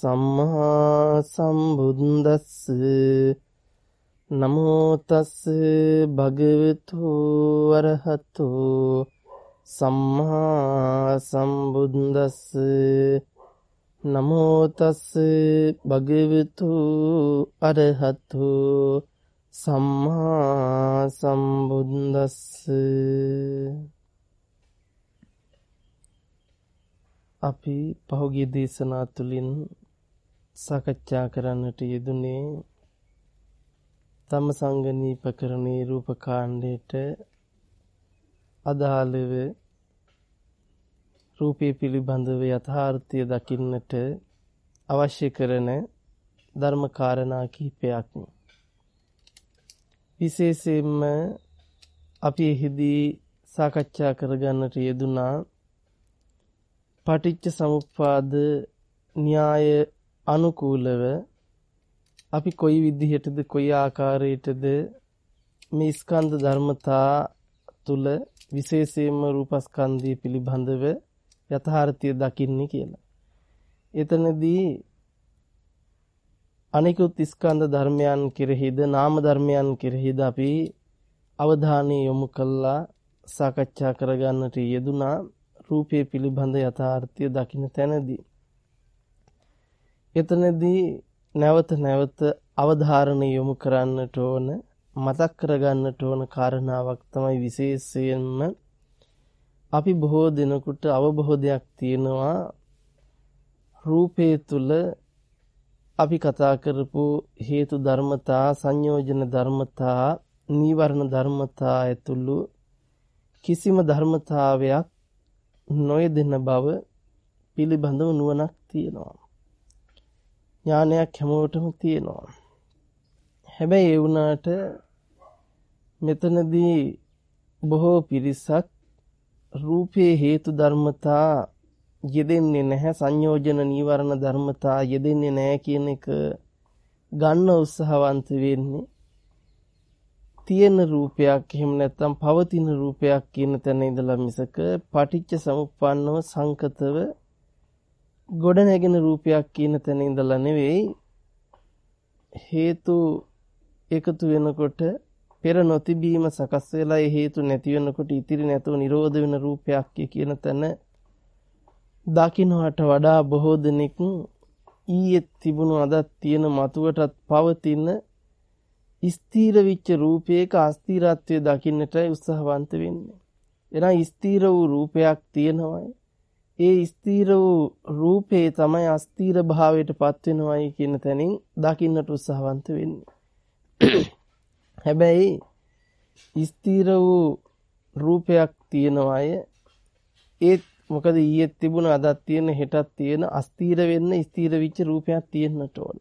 සම්මා සම්බුද්දස්ස නමෝ තස් භගවතු අරහතු සම්මා සම්බුද්දස්ස නමෝ තස් භගවතු අරහතු සම්මා සම්බුද්දස්ස අපි පහුගිය දේශනා තුළින් සාකච්ඡා කරන්නට යෙදුනේ තම සංගනීපකරණේ රූපකාණ්ඩයට අදාළව රූපේ පිළිබඳව යථාර්ථය දකින්නට අවශ්‍ය කරන ධර්ම කාරණා කිහිපයක් විශේෂයෙන්ම අපි එහිදී සාකච්ඡා කරගන්නට යෙදුනා පටිච්ච සමුප්පාද න්‍යාය අනුකූලව අපි කොයි විදිහටද කොයි ආකාරයටද මේ ස්කන්ධ ධර්මතා තුල විශේෂයෙන්ම රූපස්කන්ධය පිළිබඳව යථාර්ථය දකින්නේ කියලා. එතනදී අනිකුත් ස්කන්ධ ධර්මයන් කෙරෙහිද නාම ධර්මයන් කෙරෙහිද අපි අවධානය යොමු කළා සාකච්ඡා කරගන්නට යෙදුනා රූපය පිළිබඳ යථාර්ථය දකින්න තැනදී එතනදී නැවත නැවත අවධාරණය යොමු කරන්නට ඕන මතක් කරගන්නට ඕන කාරණාවක් තමයි විශේෂයෙන්ම අපි බොහෝ දිනකට අවබෝධයක් තියෙනවා රූපේ තුල අපි කතා කරපු හේතු ධර්මතා සංයෝජන ධර්මතා නීවරණ ධර්මතා ඇතුළු කිසිම ධර්මතාවයක් නොයෙදෙන බව පිළිබඳව නුවණක් තියෙනවා. ඥානයක් හැමෝටම තියෙනවා. හැබැයි ඒ වුණාට මෙතනදී බොහෝ පිරිසක් රූපේ හේතු ධර්මතා යෙදෙන්නේ නැහැ සංයෝජන නීවරණ ධර්මතා යෙදෙන්නේ නැහැ කියන එක ගන්න උත්සාහවන්ත වෙන්නේ තියෙන රූපයක් එහෙම නැත්නම් පවතින රූපයක් කියන තැන ඉඳලා මිසක පටිච්ච සමුප්පන්නව සංකතව ගොඩනැගෙන රූපයක් කියන තැන ඉඳලා නෙවෙයි හේතු එකතු වෙනකොට පෙර නොතිබීම සකස් වෙලා ඒ හේතු නැති වෙනකොට ඉතිරි නැතුව නිරෝධ වෙන රූපයක් කියන තැන දකින්නට වඩා බොහෝ දෙනෙක් ඊයේ තිබුණු අදත් තියෙන මතුවටත් පවතින ස්ථීර විච්ච රූපයක අස්ථිරත්වය දකින්නට උත්සාහවන්ත වෙන්නේ. එනම් ස්ථීර වූ රූපයක් තියෙනවයි. ඒ ස්ථීර වූ රූපේ තමයි අස්ථීර භාවයට පත් වෙනවයි කියන තැනින් දකින්නට උත්සාහවන්ත වෙන්නේ. හැබැයි ස්ථීර වූ රූපයක් තියෙනවය ඒත් මොකද ඊයේ තිබුණ අදත් තියෙන හෙටත් තියෙන අස්ථීර වෙන්න ස්ථීර විච්ච රූපයක් තියෙන්නට ඕන.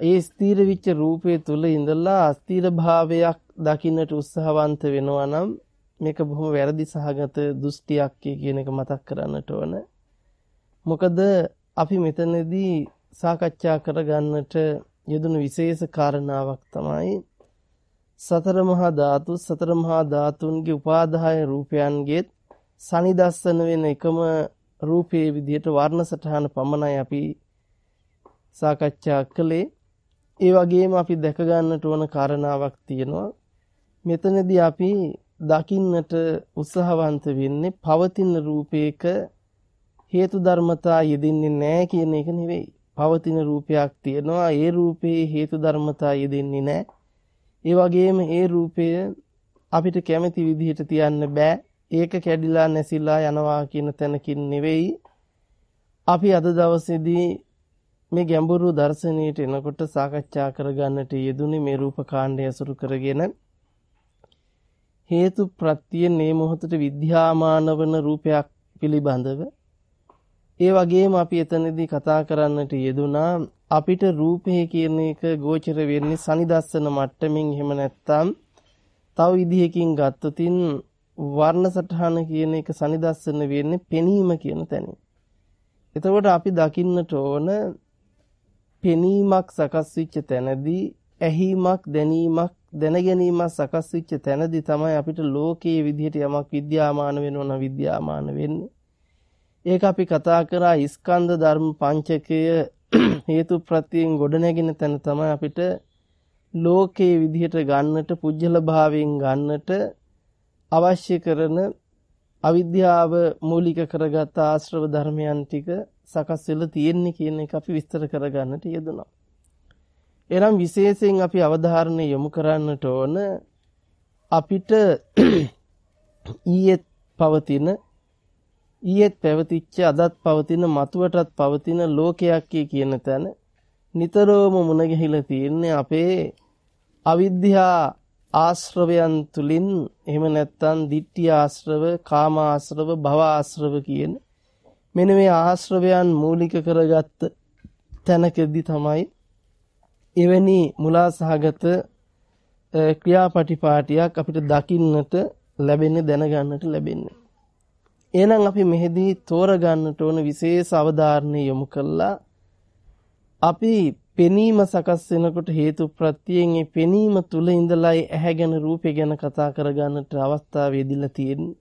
ඒ ස්ථීර විච්ච රූපයේ තුල ඉඳලා අස්ථීර භාවයක් දකින්නට උත්සාහවන්ත වෙනවා නම් මේක බොහොම වැරදි සහගත දෘෂ්ටියක් කියන එක මතක් කරන්නට ඕන. මොකද අපි මෙතනදී සාකච්ඡා කරගන්නට යෙදුණු විශේෂ කාරණාවක් තමයි සතර මහා ධාතු සතර මහා ධාතුන්ගේ උපාදාය රූපයන්ගේ සනිදස්සන වෙන එකම රූපයේ විදිහට වර්ණ සටහන පමණයි අපි සාකච්ඡා කළේ ඒ වගේම අපි දැක ගන්නට ඕන කාරණාවක් තියෙනවා මෙතනදී අපි දකින්නට උත්සාහවන්ත වෙන්නේ පවතින රූපයක හේතු ධර්මතා යෙදෙන්නේ නැහැ කියන එක නෙවෙයි. පවතින රූපයක් තියෙනවා ඒ රූපේ හේතු ධර්මතා යෙදෙන්නේ නැහැ. ඒ වගේම ඒ රූපය අපිට කැමති විදිහට තියන්න බෑ. ඒක කැඩිලා නැසිලා යනවා කියන තැනකින් නෙවෙයි. අපි අද දවසේදී මේ ගැඹුරු දර්ශනීයට එනකොට සාකච්ඡා කරගන්නට යෙදුනේ මේ රූප කාණ්ඩය අසුරු කරගෙන හේතු ප්‍රත්‍යයෙන් මේ මොහොතට විද්‍යාමාන වන රූපයක් පිළිබඳව ඒ වගේම අපි එතනදී කතා කරන්නට යෙදුනා අපිට රූපය කියන එක ගෝචර වෙන්නේ සනිදස්සන මට්ටමින් එහෙම නැත්නම් තව විදිහකින් ගත්තොතින් වර්ණ සටහන කියන එක සනිදස්සන වෙන්නේ පෙනීම කියන තැනින්. එතකොට අපි දකින්නට ඕන පෙනීමක් සකස් වෙච්ච තැනදී ඇහිීමක් දැනීමක් දැනගැනීමක් සකස් වෙච්ච තැනදී තමයි අපිට ලෝකයේ විදිහට යමක් විද්‍යාමාන වෙනවන විද්‍යාමාන වෙන්නේ. ඒක අපි කතා කරා ස්කන්ධ ධර්ම පංචකය හේතු ප්‍රත්‍යයෙන් ගොඩනැගෙන තැන තමයි අපිට ලෝකයේ විදිහට ගන්නට පුජ්‍යල භාවයෙන් ගන්නට අවශ්‍ය කරන අවිද්‍යාව මූලික කරගත් ආශ්‍රව ධර්මයන් ටික සකස් වෙලා තියෙන්නේ කියන එක අපි විස්තර කරගන්නට යෙදුණා. එනම් විශේෂයෙන් අපි අවධාරණය යොමු කරන්නට ඕන අපිට ඊයේ පවතින ඊයේත් පැවතිච්ච අදත් පවතින මතුවටත් පවතින ලෝකයක් කියන තැන නිතරම මුණ ගැහිලා තියෙන්නේ අපේ අවිද්‍යා ආශ්‍රවයන් තුලින්. එහෙම නැත්නම් ditthi ආශ්‍රව, කාම ආශ්‍රව, භව ආශ්‍රව කියන මෙන්න මේ ආශ්‍රවයන් මූලික කරගත්ත තැනකදී තමයි එවැනි මුලාසහගත ක්‍රියාපටිපාටියක් අපිට දකින්නට ලැබෙන්නේ දැනගන්නට ලැබෙන්නේ. එහෙනම් අපි මෙහිදී තෝරගන්නට ඕන විශේෂ අවධාරණය යොමු කළා අපි පෙනීම සකස් වෙනකොට හේතු ප්‍රත්‍යයෙන් ඒ පෙනීම තුල ඉඳලායි ඇහැ ගැන රූපය ගැන කතා කරගන්නට අවස්ථාව යෙදිලා තියෙන්නේ.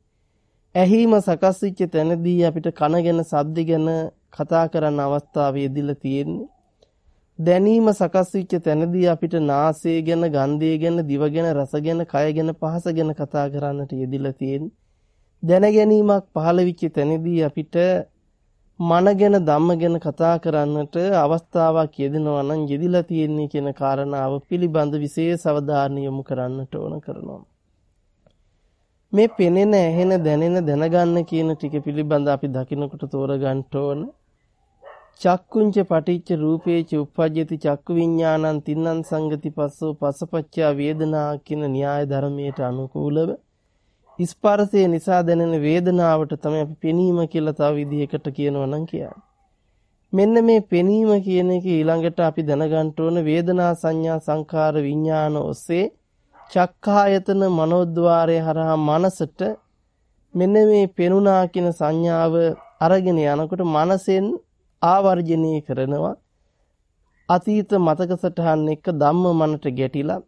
ඇහිම සකස් වෙච්ච තැනදී අපිට කන ගැන ශබ්ද ගැන කතා කරන්න අවස්ථාව යෙදිලා තියෙන්නේ. දැනීම සකස් වෙච්ච තැනදී අපිට නාසය ගැන, ගන්ධය ගැන, දිව ගැන, රස ගැන, කය ගැන, පහස ගැන කතා කරන්නට යෙදිලා තියෙන්නේ. දැන ගැනීමක් පහළ වෙච්ච තැනදී අපිට මන ගැන ධම්ම ගැන කතා කරන්නට අවස්ථාවක් යෙදෙනවා නම් යෙදිලා තියෙන්නේ කියන කාරණාව පිළිබඳ විශේෂ අවධානය යොමු කරන්නට ඕන කරනවා. මේ පෙනෙන ඇහෙන දැනෙන දැනගන්න කියන ටික පිළිබඳ අපි දකිනකොට තෝරගන්න ඕන. චක්කුංච පටිච්ච රූපේච උප්පජ්ජති චක්කු විඥානං තින්නං සංගති පස්සෝ පසපච්චා වේදනා කියන න්‍යාය ධර්මයට අනුකූලව ස්පර්ශය නිසා දැනෙන වේදනාවට තමයි අපි පෙනීම කියලා තව විදිහකට කියනවා නම් කියන්නේ. මෙන්න මේ පෙනීම කියන එක ඊළඟට අපි දැනගන්න ඕන වේදනා සංඥා සංකාර විඥාන ඔස්සේ චක්ඛායතන මනෝද්වාරය හරහා මනසට මෙන්න මේ පෙනුනා කියන සංඥාව අරගෙන යනකොට මනසෙන් ආවර්ජනය කරනවා අතීත මතක සටහන් එක්ක ධම්ම මනට ගැටිලා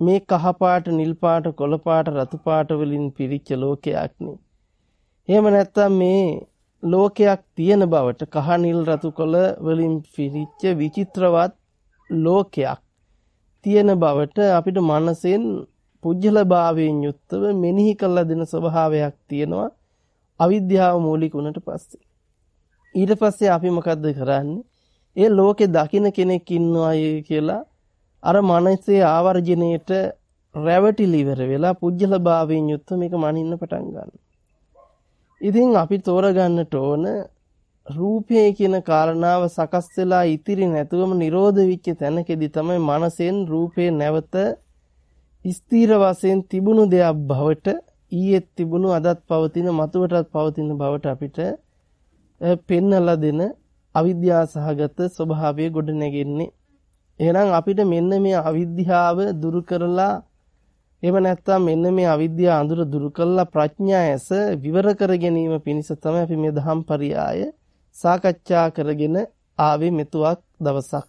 මේ කහ පාට, නිල් පාට, කොළ පාට, රතු පාට වලින් පිරිච්ච ලෝකයක් නේ. එහෙම නැත්නම් මේ ලෝකයක් තියෙන බවට කහ, නිල්, රතු, කොළ වලින් පිරිච්ච විචිත්‍රවත් ලෝකයක් තියෙන බවට අපිට මනසෙන් පුජ්‍යල භාවයෙන් යුක්තව මෙනෙහි කළ දෙන ස්වභාවයක් තියෙනවා අවිද්‍යාව මූලික වුණට පස්සේ. ඊට පස්සේ අපි මොකද්ද කරන්නේ? ඒ ලෝකේ දකින්න කෙනෙක් ඉන්නවයි කියලා අර මනසේ ආවර්ජණයට රැවටිලි ඉවර වෙලා පුජ්‍යල භාවයෙන් යුත් මේක මනින්න පටන් ගන්නවා. ඉතින් අපි තෝරගන්නට ඕන රූපය කියන කාරණාව සකස් වෙලා ඉතිරි නැතුවම නිරෝධ වෙච්ච තැනකදී තමයි මනසෙන් රූපේ නැවත ස්ථීර වශයෙන් තිබුණු දෙයක් බවට ඊයේත් තිබුණු අදත් පවතින මතුවටත් පවතින බවට අපිට පෙන්නලා දෙන අවිද්‍යා සහගත ස්වභාවය ගොඩ නැගෙන්නේ එහෙනම් අපිට මෙන්න මේ අවිද්‍යාව දුරු කරලා එහෙම නැත්නම් මෙන්න මේ අවිද්‍යාව අඳුර දුරු කරලා ප්‍රඥා ඇස විවර කර ගැනීම පිණිස තමයි අපි මේ දහම් පරියාය සාකච්ඡා කරගෙන ආවේ මෙතුවක් දවසක්.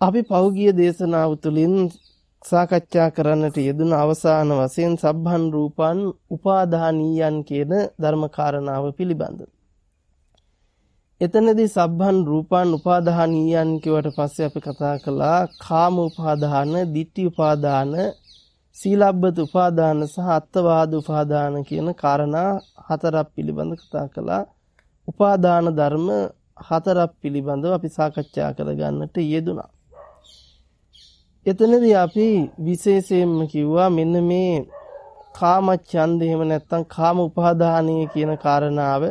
අපි පෞගිය දේශනාව තුළින් සාකච්ඡා කරන්නට යෙදුන අවසාන වශයෙන් සබ්බන් රූපන් උපාදානීයන් කියන ධර්ම කාරණාව පිළිබඳව. එතනදී සබ්බන් රූපන් උපාදානීයන් කියවට පස්සේ අපි කතා කළා කාම උපාදාන, ditthi උපාදාන, සීලබ්බත උපාදාන සහ අත්වාද උපාදාන කියන காரணා හතරක් පිළිබඳ කතා කළා. උපාදාන ධර්ම හතරක් පිළිබඳව අපි සාකච්ඡා කරගන්නට යෙදුණා. එතනදී අපි විශේෂයෙන්ම කිව්වා මෙන්න මේ කාම ඡන්දය එහෙම නැත්නම් කාම උපාදානීය කියන කාරණාව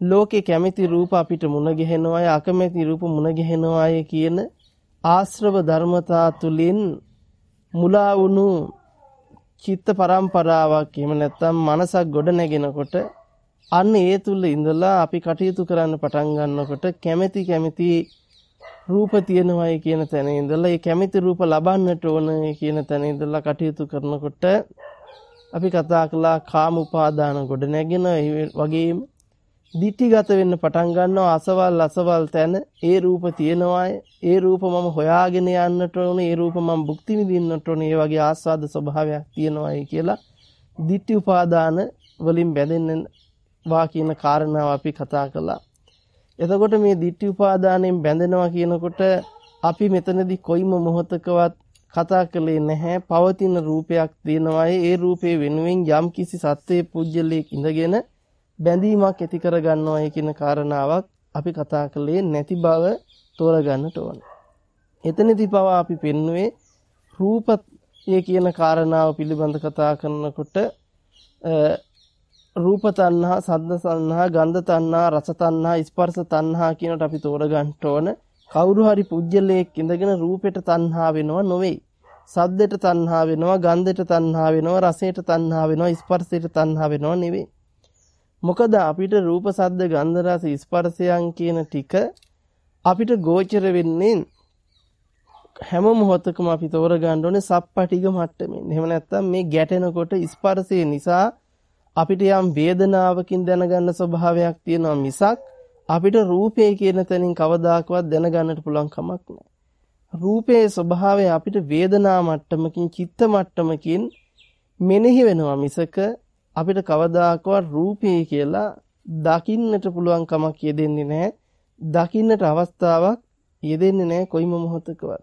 ලෝකේ කැමැති රූප අපිට මුණ ගැහෙනවාය අකමැති රූප මුණ ගැහෙනවාය කියන ආශ්‍රව ධර්මතා තුලින් මුලා වුණු චිත්ත පරම්පරාවක් එහෙම නැත්නම් මනසක් ගොඩ නැගෙනකොට අන්න ඒ තුල ඉඳලා අපි කටයුතු කරන්න පටන් ගන්නකොට කැමැති කැමැති රූප තියෙනවයි කියන තැන ඉඳලා ඒ කැමැති රූප ලබන්නට ඕන කියන තැන ඉඳලා කටයුතු කරනකොට අපි කතා කළා කාම උපාදාන ගොඩ නැගෙන වගේම දිටිගත වෙන්න පටන් ගන්නවා අසවල් අසවල් තැන. ඒ රූප තියෙනවාය. ඒ රූප මම හොයාගෙන යන්නට ඕනේ. ඒ රූප මම භුක්ති විඳින්නට ඕනේ. ඒ වගේ ආස්වාද ස්වභාවයක් තියෙනවායි කියලා දිට්ටි උපාදාන වලින් බැඳෙන්න වා කියන කාරණාව අපි කතා කළා. එතකොට මේ දිට්ටි උපාදානයෙන් බැඳෙනවා කියනකොට අපි මෙතනදී කොයිම මොහොතකවත් කතා කළේ නැහැ. පවතින රූපයක් තියෙනවායි. ඒ රූපේ වෙනුවෙන් යම් කිසි සත්වයේ පුජ්‍යලයක් ඉඳගෙන බැඳීමක් ඇති කර ගන්නවායි කියන කාරණාවක් අපි කතා කළේ නැති බව තෝරගන්නට ඕන. එතනදී පවා අපි පෙන්නුවේ රූපය කියන කාරණාව පිළිබඳ කතා කරනකොට රූප තණ්හා, සද්ද තණ්හා, ගන්ධ තණ්හා, රස තණ්හා, ස්පර්ශ තණ්හා කියනට අපි තෝරගන්න ඕන. කවුරු හරි පුජ්‍යලයක් ඉඳගෙන රූපෙට තණ්හා වෙනව නොවේ. සද්දෙට තණ්හා වෙනවා, ගන්ධෙට තණ්හා වෙනවා, රසයට තණ්හා වෙනවා, ස්පර්ශයට තණ්හා වෙනවා නෙවෙයි. මොකද අපිට රූප, සද්ද, ගන්ධ, රස, ස්පර්ශයන් කියන ටික අපිට ගෝචර වෙන්නේ හැම මොහොතකම අපි තෝරගන්න ඕනේ සප්පටිග මට්ටමින්. එහෙම නැත්නම් මේ ගැටෙනකොට ස්පර්ශය නිසා අපිට යම් වේදනාවකින් දැනගන්න ස්වභාවයක් තියෙනවා මිසක් අපිට රූපේ කියන තැනින් කවදාකවත් දැනගන්නට පුළුවන් කමක් නැහැ. රූපයේ ස්වභාවය අපිට වේදනා මට්ටමකින් චිත්ත මට්ටමකින් මෙනෙහි වෙනවා මිසක අපිට කවදාකවත් රූපේ කියලා දකින්නට පුළුවන් කමක් යෙදෙන්නේ නැහැ. දකින්නට අවස්ථාවක් යෙදෙන්නේ නැහැ කොයිම මොහොතකවත්.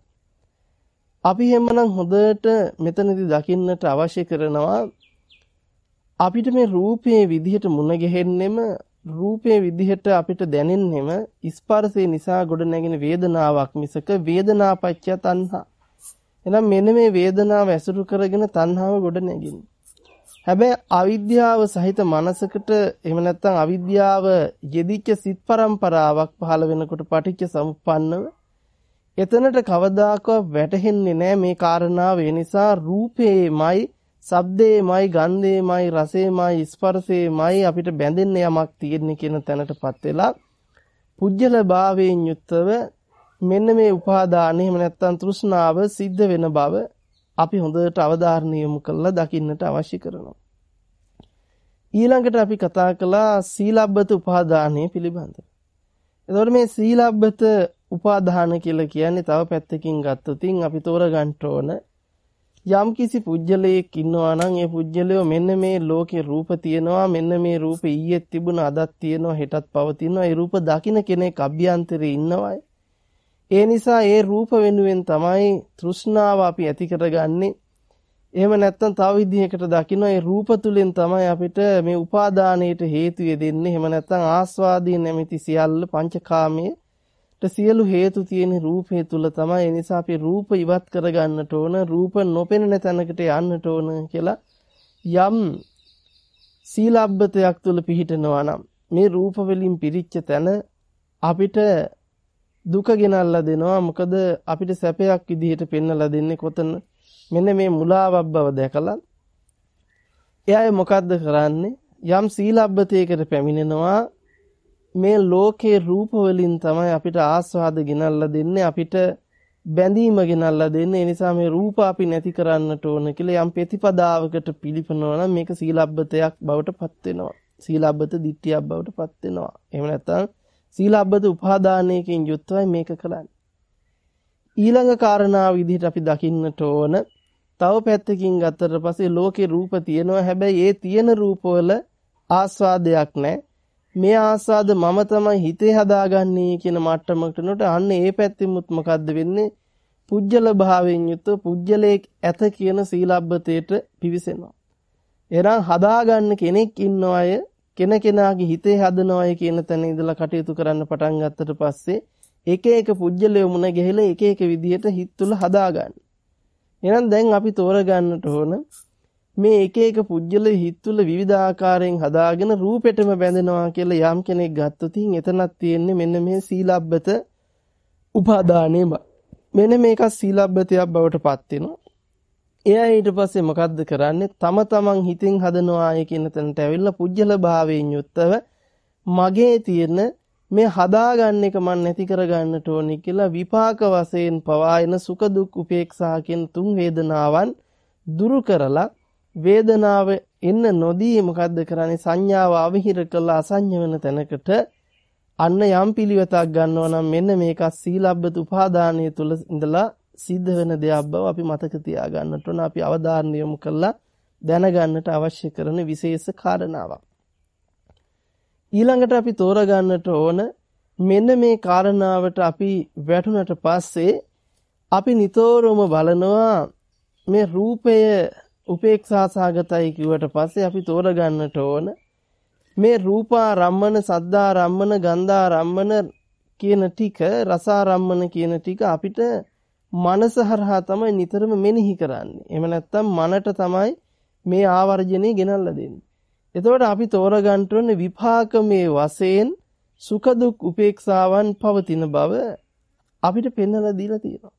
අපි හැමනම් හොඳට මෙතනදී දකින්නට අවශ්‍ය කරනවා අපිට මේ රූපයේ විදිහට මුණ ගැහෙන්නෙම රූපයේ විදිහට අපිට දැනෙන්නෙම ස්පර්ශය නිසා ගොඩ නැගෙන වේදනාවක් මිසක වේදනාපච්චය තණ්හා. එහෙනම් මෙන්න මේ වේදනාව ඇසුරු කරගෙන තණ්හාව ගොඩ නැගින්නේ. හැබැයි අවිද්‍යාව සහිත මනසකට එහෙම නැත්නම් අවිද්‍යාව යෙදිච්ච සිත් પરම්පරාවක් පහළ වෙනකොට පටිච්ච සමුප්පන්නව එතනට කවදාකවත් වැටහෙන්නේ නැහැ මේ කාරණාව. ඒ නිසා රූපේමයි ශබ්දේමයි ගන්ධේමයි රසේමයි ස්පර්ශේමයි අපිට බැඳෙන්න යමක් තියෙන්නේ කියන තැනටපත් වෙලා පුජ්‍යල භාවයෙන් යුක්තව මෙන්න මේ උපාදාන එහෙම නැත්නම් තෘෂ්ණාව සිද්ධ වෙන බව අපි හොඳට අවධාරණය යොමු කරලා දකින්නට අවශ්‍ය කරනවා. ඊළඟට අපි කතා කළා සීලබ්බත උපාදානය පිළිබඳව. එතකොට මේ සීලබ්බත උපාදාන කියලා කියන්නේ තව පැත්තකින් ගත්තොත් අපි තෝරගන්න ඕන යම් කිසි පුජ්‍යලයක් ඉන්නවා නම් ඒ පුජ්‍යලය මෙන්න මේ ලෝකේ රූප තියෙනවා මෙන්න මේ රූප ඊයේ තිබුණ අදත් තියෙනවා හෙටත් පවතිනවා ඒ රූප දකින්න කෙනෙක් අභ්‍යන්තරේ ඉන්නවයි ඒ නිසා ඒ රූප වෙනුවෙන් තමයි තෘෂ්ණාව අපි ඇති කරගන්නේ. එහෙම නැත්නම් තව විදිහකට දකින්න ඒ රූප තුලින් තමයි අපිට මේ උපාදානයට හේතු දෙන්නේ. එහෙම නැත්නම් ආස්වාදී නැමැති සියල්ල පංචකාමයේ සියලු හේතු තියෙන රූපේ තුල තමයි. ඒ නිසා අපි රූප ඉවත් කරගන්නට ඕන, රූප නොපෙනෙන තැනකට යන්නට ඕන කියලා යම් සීලබ්බතයක් තුල පිහිටනවා නම් මේ රූප වලින් පිරිච්ච තැන අපිට දුක ගෙනල්ලා දෙනවා. මොකද අපිට සැපයක් විදිහට පෙන්වලා දෙන්නේ කොතන? මෙන්න මේ මුලාවක් බව දැකලා. එයා මොකද්ද කරන්නේ? යම් සීලබ්බතයකට පැමිණෙනවා. මේ ලෝකේ රූප වලින් තමයි අපිට ආස්වාද ගෙනල්ලා දෙන්නේ. අපිට බැඳීම ගෙනල්ලා දෙන්නේ. ඒ නිසා මේ රූප අපි නැති කරන්නට ඕන කියලා යම් ප්‍රතිපදාවකට පිළිපනවා නම් මේක සීලබ්බතයක් බවට පත් වෙනවා. සීලබ්බත දිට්ඨියක් බවට පත් වෙනවා. එහෙම නැත්නම් සීලබ්බත උපාදානයකින් යුක්තවයි මේක කරන්නේ. ඊළඟ කාරණාව විදිහට අපි දකින්නට ඕන තව පැත්තකින් ගත්තට පස්සේ ලෝකේ රූප තියෙනවා හැබැයි ඒ තියෙන රූපවල ආස්වාදයක් නැහැ. මේ ආස්වාද මම තමයි හිතේ හදාගන්නේ කියන මට්ටමකට නට අන්න ඒ පැත්තෙමුත් මොකද්ද වෙන්නේ? පුජ්‍යල භාවයෙන් යුත් පුජ්‍යලයක් ඇත කියන සීලබ්බතේට පිවිසෙනවා. එරන් හදාගන්න කෙනෙක් ඉන්නවය කෙනකෙනාගේ හිතේ හදනවයි කියන තැන ඉඳලා කටයුතු කරන්න පටන් ගත්තට පස්සේ එක එක පුජ්‍යලය මුණ ගැහිලා එක එක විදිහට හිත තුල හදාගන්න. එහෙනම් දැන් අපි තෝරගන්නට ඕන මේ එක එක පුජ්‍යල හිත තුල විවිධ ආකාරයෙන් හදාගෙන රූපෙටම බැඳෙනවා කියලා යම් කෙනෙක් ගත්තොත් එතනක් තියෙන්නේ මෙන්න මේ සීලබ්බත උපාදානෙම. මෙන්න මේක සීලබ්බතයක් බවට පත් වෙනවා. එයා ඊට පස්සේ මොකද්ද කරන්නේ? තම තමන් හිතින් හදනවාය කියන තැනට ඇවිල්ලා පුජ්‍යල භාවයෙන් යුක්තව මගේ තියෙන මේ හදාගන්න එක මන් නැති කරගන්නට ඕනි කියලා විපාක වශයෙන් පවායන සුඛ දුක් උපේක්ෂා කියන තුන් වේදනාවන් දුරු කරලා වේදනාව එන්න නොදී මොකද්ද කරන්නේ සංඥාව අවහිර කළා අසඤ්ඤ වෙන තැනකට අන්න යම් පිළිවෙතක් ගන්නවා නම් මෙන්න මේක සීලබ්බත උපාදානයේ තුල ඉඳලා සිද්ධ වෙන දෙයක් බව අපි මතක තියාගන්නට ඕන. අපි අවධානය යොමු කරලා දැනගන්නට අවශ්‍ය කරන විශේෂ කාරණාවක්. ඊළඟට අපි තෝරගන්නට ඕන මෙන්න මේ කාරණාවට අපි වැටුණට පස්සේ අපි නිතරම බලනවා මේ රූපය උපේක්ෂා සාගතයි කිව්වට පස්සේ අපි තෝරගන්නට ඕන මේ රූපා රම්මන සද්දා රම්මන ගන්ධා රම්මන කියන ටික රසා රම්මන කියන ටික අපිට මනස හරහා තමයි නිතරම මෙනෙහි කරන්නේ. එහෙම නැත්නම් මනට තමයි මේ ආවර්ජනේ ගෙනල්ලා දෙන්නේ. එතකොට අපි තෝරගන්න ඕනේ විපාකමේ වශයෙන් සුඛ දුක් උපේක්ෂාවන් පවතින බව අපිට පෙන්වලා දීලා තියෙනවා.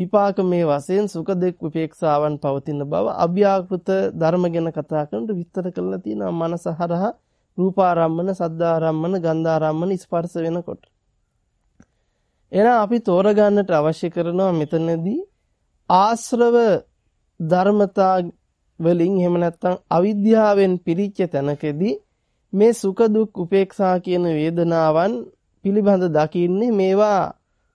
විපාකමේ වශයෙන් සුඛ දුක් උපේක්ෂාවන් පවතින බව අභ්‍යාකෘත ධර්ම ගැන කතා කරනකොට විස්තර කරලා තියෙනවා මනස හරහා රූපාරම්මන, සද්දාරම්මන, ගන්ධාරම්මන ස්පර්ශ වෙනකොට. එහෙනම් අපි තෝරගන්නට අවශ්‍ය කරනවා මෙතනදී ආශ්‍රව ධර්මතා වලින් එහෙම නැත්නම් අවිද්‍යාවෙන් පිරිච්ච තැනකදී මේ සුඛ දුක් උපේක්ෂා කියන වේදනාවන් පිළිබඳ දකින්නේ මේවා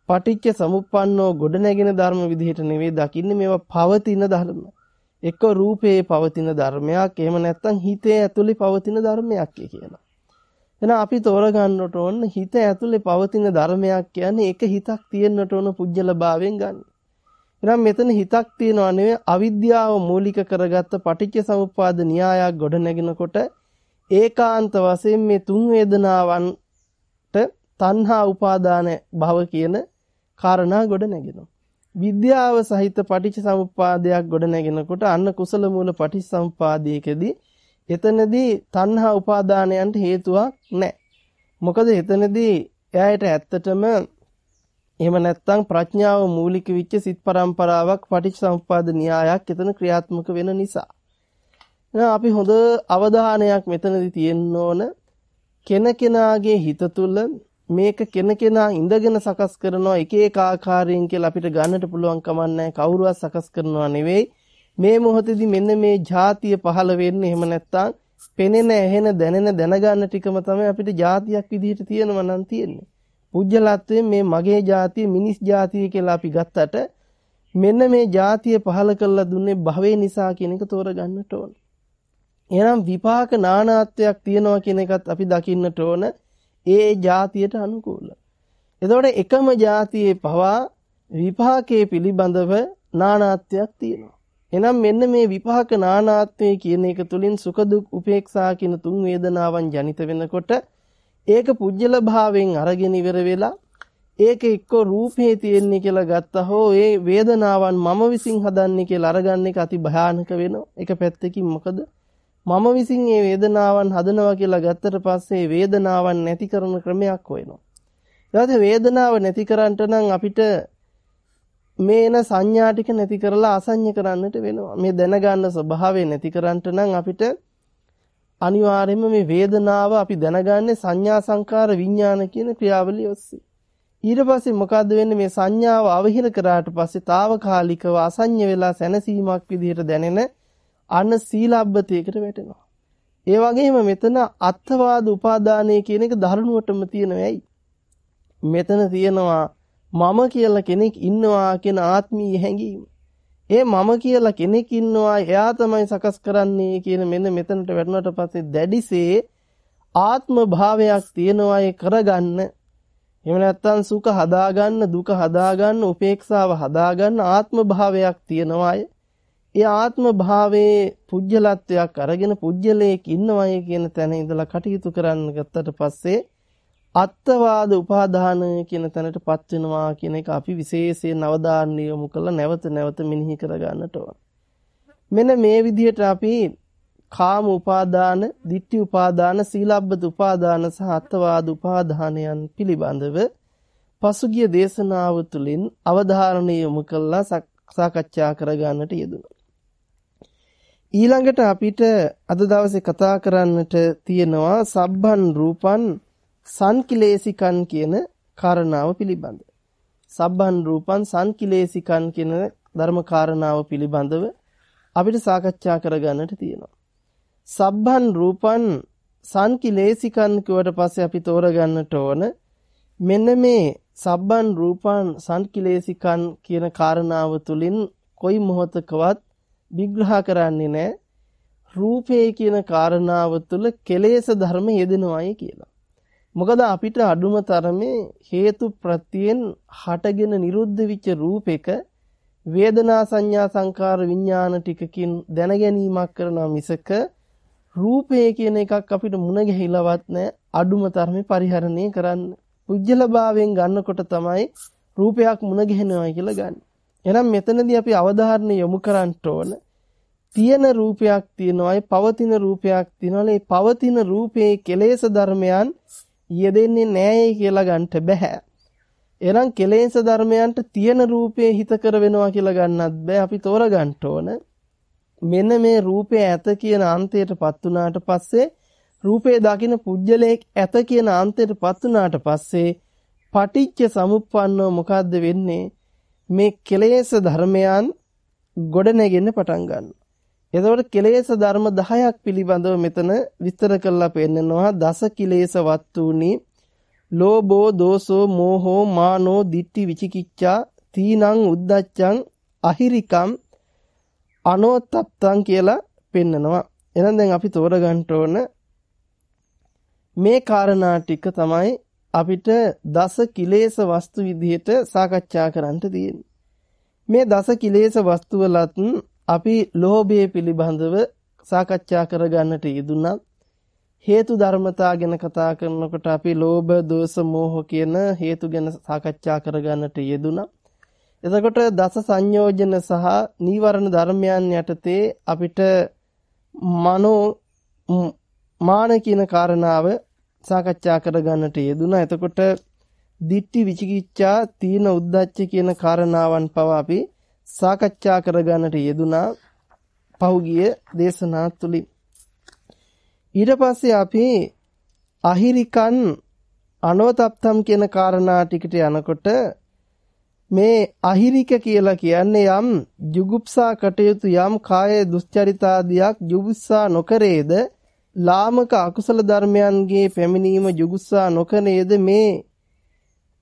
පටිච්ච සමුප්පන්නෝ ගොඩනැගෙන ධර්ම විදිහට නෙවෙයි දකින්නේ මේවා පවතින ධර්ම. එක්ක රූපේ පවතින ධර්මයක් එහෙම නැත්නම් හිතේ ඇතුලේ පවතින ධර්මයක් කියලා. එහෙනම් අපි තෝරගන්නට ඕන හිත ඇතුලේ පවතින ධර්මයක් කියන්නේ එක හිතක් තියෙන්නට ඕන පුජ්‍යල භාවයෙන් ගන්න. එහෙනම් මෙතන හිතක් තියනවා නෙවෙයි අවිද්‍යාව මූලික කරගත්ත පටිච්ච සමුප්පාද න්‍යායක් ගොඩ නැගිනකොට ඒකාන්ත වශයෙන් මේ තුන් වේදනාවන්ට තණ්හා උපාදාන භව කියන කාරණා ගොඩ නැගෙනවා. විද්‍යාව සහිත පටිච්ච සමුප්පාදයක් ගොඩ නැගෙනකොට අන්න කුසල මූල පටිච්ච සමුප්පාදයකදී එතනදී තණ්හා උපාදානයන්ට හේතුවක් නැහැ. මොකද එතනදී එයාට ඇත්තටම එහෙම නැත්නම් ප්‍රඥාව මූලික විච්ච සිත් પરම්පරාවක් පටිච්චසමුප්පාද න්‍යායක් එතන ක්‍රියාත්මක වෙන නිසා. එහෙනම් අපි හොඳ අවධානයක් මෙතනදී තියෙන්න ඕන කෙනකෙනාගේ හිත තුළ මේක කෙනකෙනා ඉඳගෙන සකස් කරනවා එක එක ආකාරයෙන් කියලා අපිට ගන්නට පුළුවන් කමක් කවුරුවත් සකස් කරනවා නෙවෙයි මේ මොහොතේදී මෙන්න මේ જાතිය පහළ වෙන්නේ එහෙම නැත්නම් පෙනෙන ඇහෙන දැනෙන දැනගන්න ටිකම තමයි අපිට જાතියක් විදිහට තියෙනවා නම් තියෙන්නේ. පුජ්‍යලත්වයෙන් මේ මගේ જાතිය මිනිස් જાතිය කියලා අපි ගත්තට මෙන්න මේ જાතිය පහල කරලා දුන්නේ භවේ නිසා කියන එක තෝරගන්නට ඕන. එහෙනම් විපාක නානාත්වයක් තියෙනවා කියන එකත් අපි දකින්නට ඕන. ඒ જાතියට අනුකූල. එතකොට එකම જાතියේ පවා විපාකයේ පිළිබඳව නානාත්වයක් තියෙනවා. එහෙනම් මෙන්න මේ විපාක නානාත්වයේ කියන එක තුලින් සුඛ දුක් උපේක්ෂා කියන තුන් වේදනාවන් ජනිත වෙනකොට ඒක පුජ්‍යල භාවයෙන් අරගෙන ඉවර වෙලා ඒක එක්ක රූපේ තියෙන්නේ කියලා ගත්තා හෝ ඒ වේදනාවන් මම විසින් හදන්නේ කියලා අරගන්න එක අති භයානක වෙනවා. ඒක පැත්තකින් මොකද මම විසින් මේ වේදනාවන් හදනවා කියලා ගත්තට පස්සේ වේදනාවන් නැති කරන ක්‍රමයක් හොයනවා. ඊට වේදනාව නැති කරන්නට නම් අපිට මේන සංඥා ටික නැති කරලා අසඤ්ඤ කරන්නට වෙනවා. මේ දැනගන්න ස්වභාවය නැති කරන්නට නම් අපිට අනිවාර්යයෙන්ම මේ වේදනාව අපි දැනගන්නේ සංඥා සංකාර විඥාන කියන ක්‍රියාවලිය ඔස්සේ. ඊට පස්සේ මොකද්ද වෙන්නේ මේ සංඥාව අවහිර කරාට පස්සේ తాවකාලිකව අසඤ්ඤ වෙලා සැනසීමක් විදිහට දැනෙන අන්න සීලබ්බතයකට වැටෙනවා. ඒ වගේම මෙතන අත්වාද උපාදානය කියන එක ධර්මවටම තියෙනවා ඇයි? මෙතන තියෙනවා මම කියලා කෙනෙක් ඉන්නවා කියන ආත්මීය හැඟීම. ඒ මම කියලා කෙනෙක් ඉන්නවා එයා තමයි සකස් කරන්නේ කියන මෙන්න මෙතනට වැටුණාට පස්සේ දැඩිසේ ආත්ම භාවයක් තියනවා ඒ කරගන්න. එහෙම නැත්නම් සුඛ හදාගන්න, දුක හදාගන්න, උපේක්ෂාව හදාගන්න ආත්ම භාවයක් තියනවා ඒ ආත්ම භාවයේ පුජ්‍යලත්වයක් අරගෙන පුජ්‍යලයක් ඉන්නවයි කියන තැන ඉඳලා කටයුතු කරන්න ගත්තට පස්සේ අත්වාද උපාදාන කියන තැනටපත් වෙනවා කියන එක අපි විශේෂයෙන් අවධානය යොමු කරලා නැවත නැවත මෙනෙහි කර ගන්නට ඕන. මෙන්න මේ විදිහට අපි කාම උපාදාන, ditthi උපාදාන, සීලබ්බත උපාදාන සහ අත්වාද උපාදානයන් පිළිබඳව පසුගිය දේශනාව තුළින් අවධාරණය යොමු කළා සාකච්ඡා කර ගන්නට යෙදුණා. ඊළඟට අපිට අද දවසේ කතා කරන්නට තියෙනවා සබ්බන් රූපන් සංකිලේසිකන් කියන කාරණාව පිළිබඳ. සබ්බන් රූපන් සංකිලේසිකන් කියන ධර්ම කාරණාව පිළිබඳව අපිට සාකච්ඡා කරගන්නට තියෙනවා. සබ්බන් රූපන් සංකිලේසිකන් කියවට පස්සේ අපි තෝරගන්නට ඕන මෙන්න මේ සබ්බන් රූපන් සංකිලේසිකන් කියන කාරණාව තුලින් කොයි මොහොතකවත් විග්‍රහ කරන්නේ නැහැ රූපේ කියන කාරණාව තුල කෙලෙස් ධර්ම යෙදෙනවායි කියලා. මොකද අපිට අඩුම තරමේ හේතු ප්‍රත්‍යයෙන් හටගෙන නිරුද්ධ වෙච්ච රූපෙක වේදනා සංඥා සංකාර විඥාන ටිකකින් දැනගැනීමක් කරනවා මිසක රූපය කියන එකක් අපිට මුණ ගැහිලවත් නැහැ අඩුම තරමේ පරිහරණය කරන්න. පුජ්‍යල භාවයෙන් ගන්නකොට තමයි රූපයක් මුණ ගැහෙනවා කියලා ගන්න. එහෙනම් මෙතනදී අපි අවධාරණය යොමු කරන්න ඕන තියෙන රූපයක් තියෙනවායි පවතින රූපයක් තියෙනවානේ පවතින රූපේ කෙලෙස් ධර්මයන් යෙදෙන්නේ නැහැ කියලා ගන්නට බෑ. එහෙනම් කෙලෙස් ධර්මයන්ට තියෙන රූපේ හිත කර වෙනවා කියලා ගන්නත් බෑ. අපි තෝරගන්න ඕන. මෙන්න මේ රූපේ ඇත කියන අන්තයටපත් උනාට පස්සේ රූපේ දකින පුජ්‍යලයක් ඇත කියන අන්තයටපත් උනාට පස්සේ පටිච්ච සමුප්පන්නව මොකද්ද වෙන්නේ? මේ කෙලෙස් ධර්මයන් ගොඩනැගෙන්න පටන් ගන්නවා. එතකොට කෙලෙස් ධර්ම 10ක් පිළිබඳව මෙතන විස්තර කරලා පෙන්නනවා. දස කිලේශ වත්තුනි. ලෝභෝ දෝසෝ මෝහෝ මානෝ දිට්ටි විචිකිච්ඡා තීනං උද්දච්චං අහිරිකම් අනෝතප්තං කියලා පෙන්නනවා. එහෙනම් දැන් අපි තෝරගන්න ඕන මේ කාරණා ටික තමයි අපිට දස කිලේශ වස්තු විදිහට සාකච්ඡා කරන්න තියෙන්නේ. මේ දස කිලේශ වස්තු වලත් අපි ලෝභය පිළිබඳව සාකච්ඡා කරගන්නට යෙදුණා. හේතු ධර්මතා ගැන කතා කරනකොට අපි ලෝභ, දෝෂ, මෝහ කියන හේතු ගැන සාකච්ඡා කරගන්නට යෙදුණා. එතකොට දස සංයෝජන සහ නීවරණ ධර්මයන් යටතේ අපිට මනෝ මාන කියන කාරණාව සාකච්ඡා කරගන්නට යෙදුණා. එතකොට දිට්ටි විචිකිච්ඡා තීන උද්දච්ච කියන කාරණාවන් පවා අපි සාකච්ඡා කරගන්නට යෙදුනා පහුගිය දේශනා තුලින්. ඊට පස්සේ අපි අහිරිකන් අනවතප්තම් කියන කාරණා ටිකට යනකොට මේ අහිරික කියලා කියන්නේ යම් ජුගුප්සා කටයුතු යම් කාය දුස්චරිතාදියක් ජුගුප්සා නොකරේද? ලාමක අකුසල ධර්මයන්ගේ පැමිණීම ජුගුප්සා නොකරේද? මේ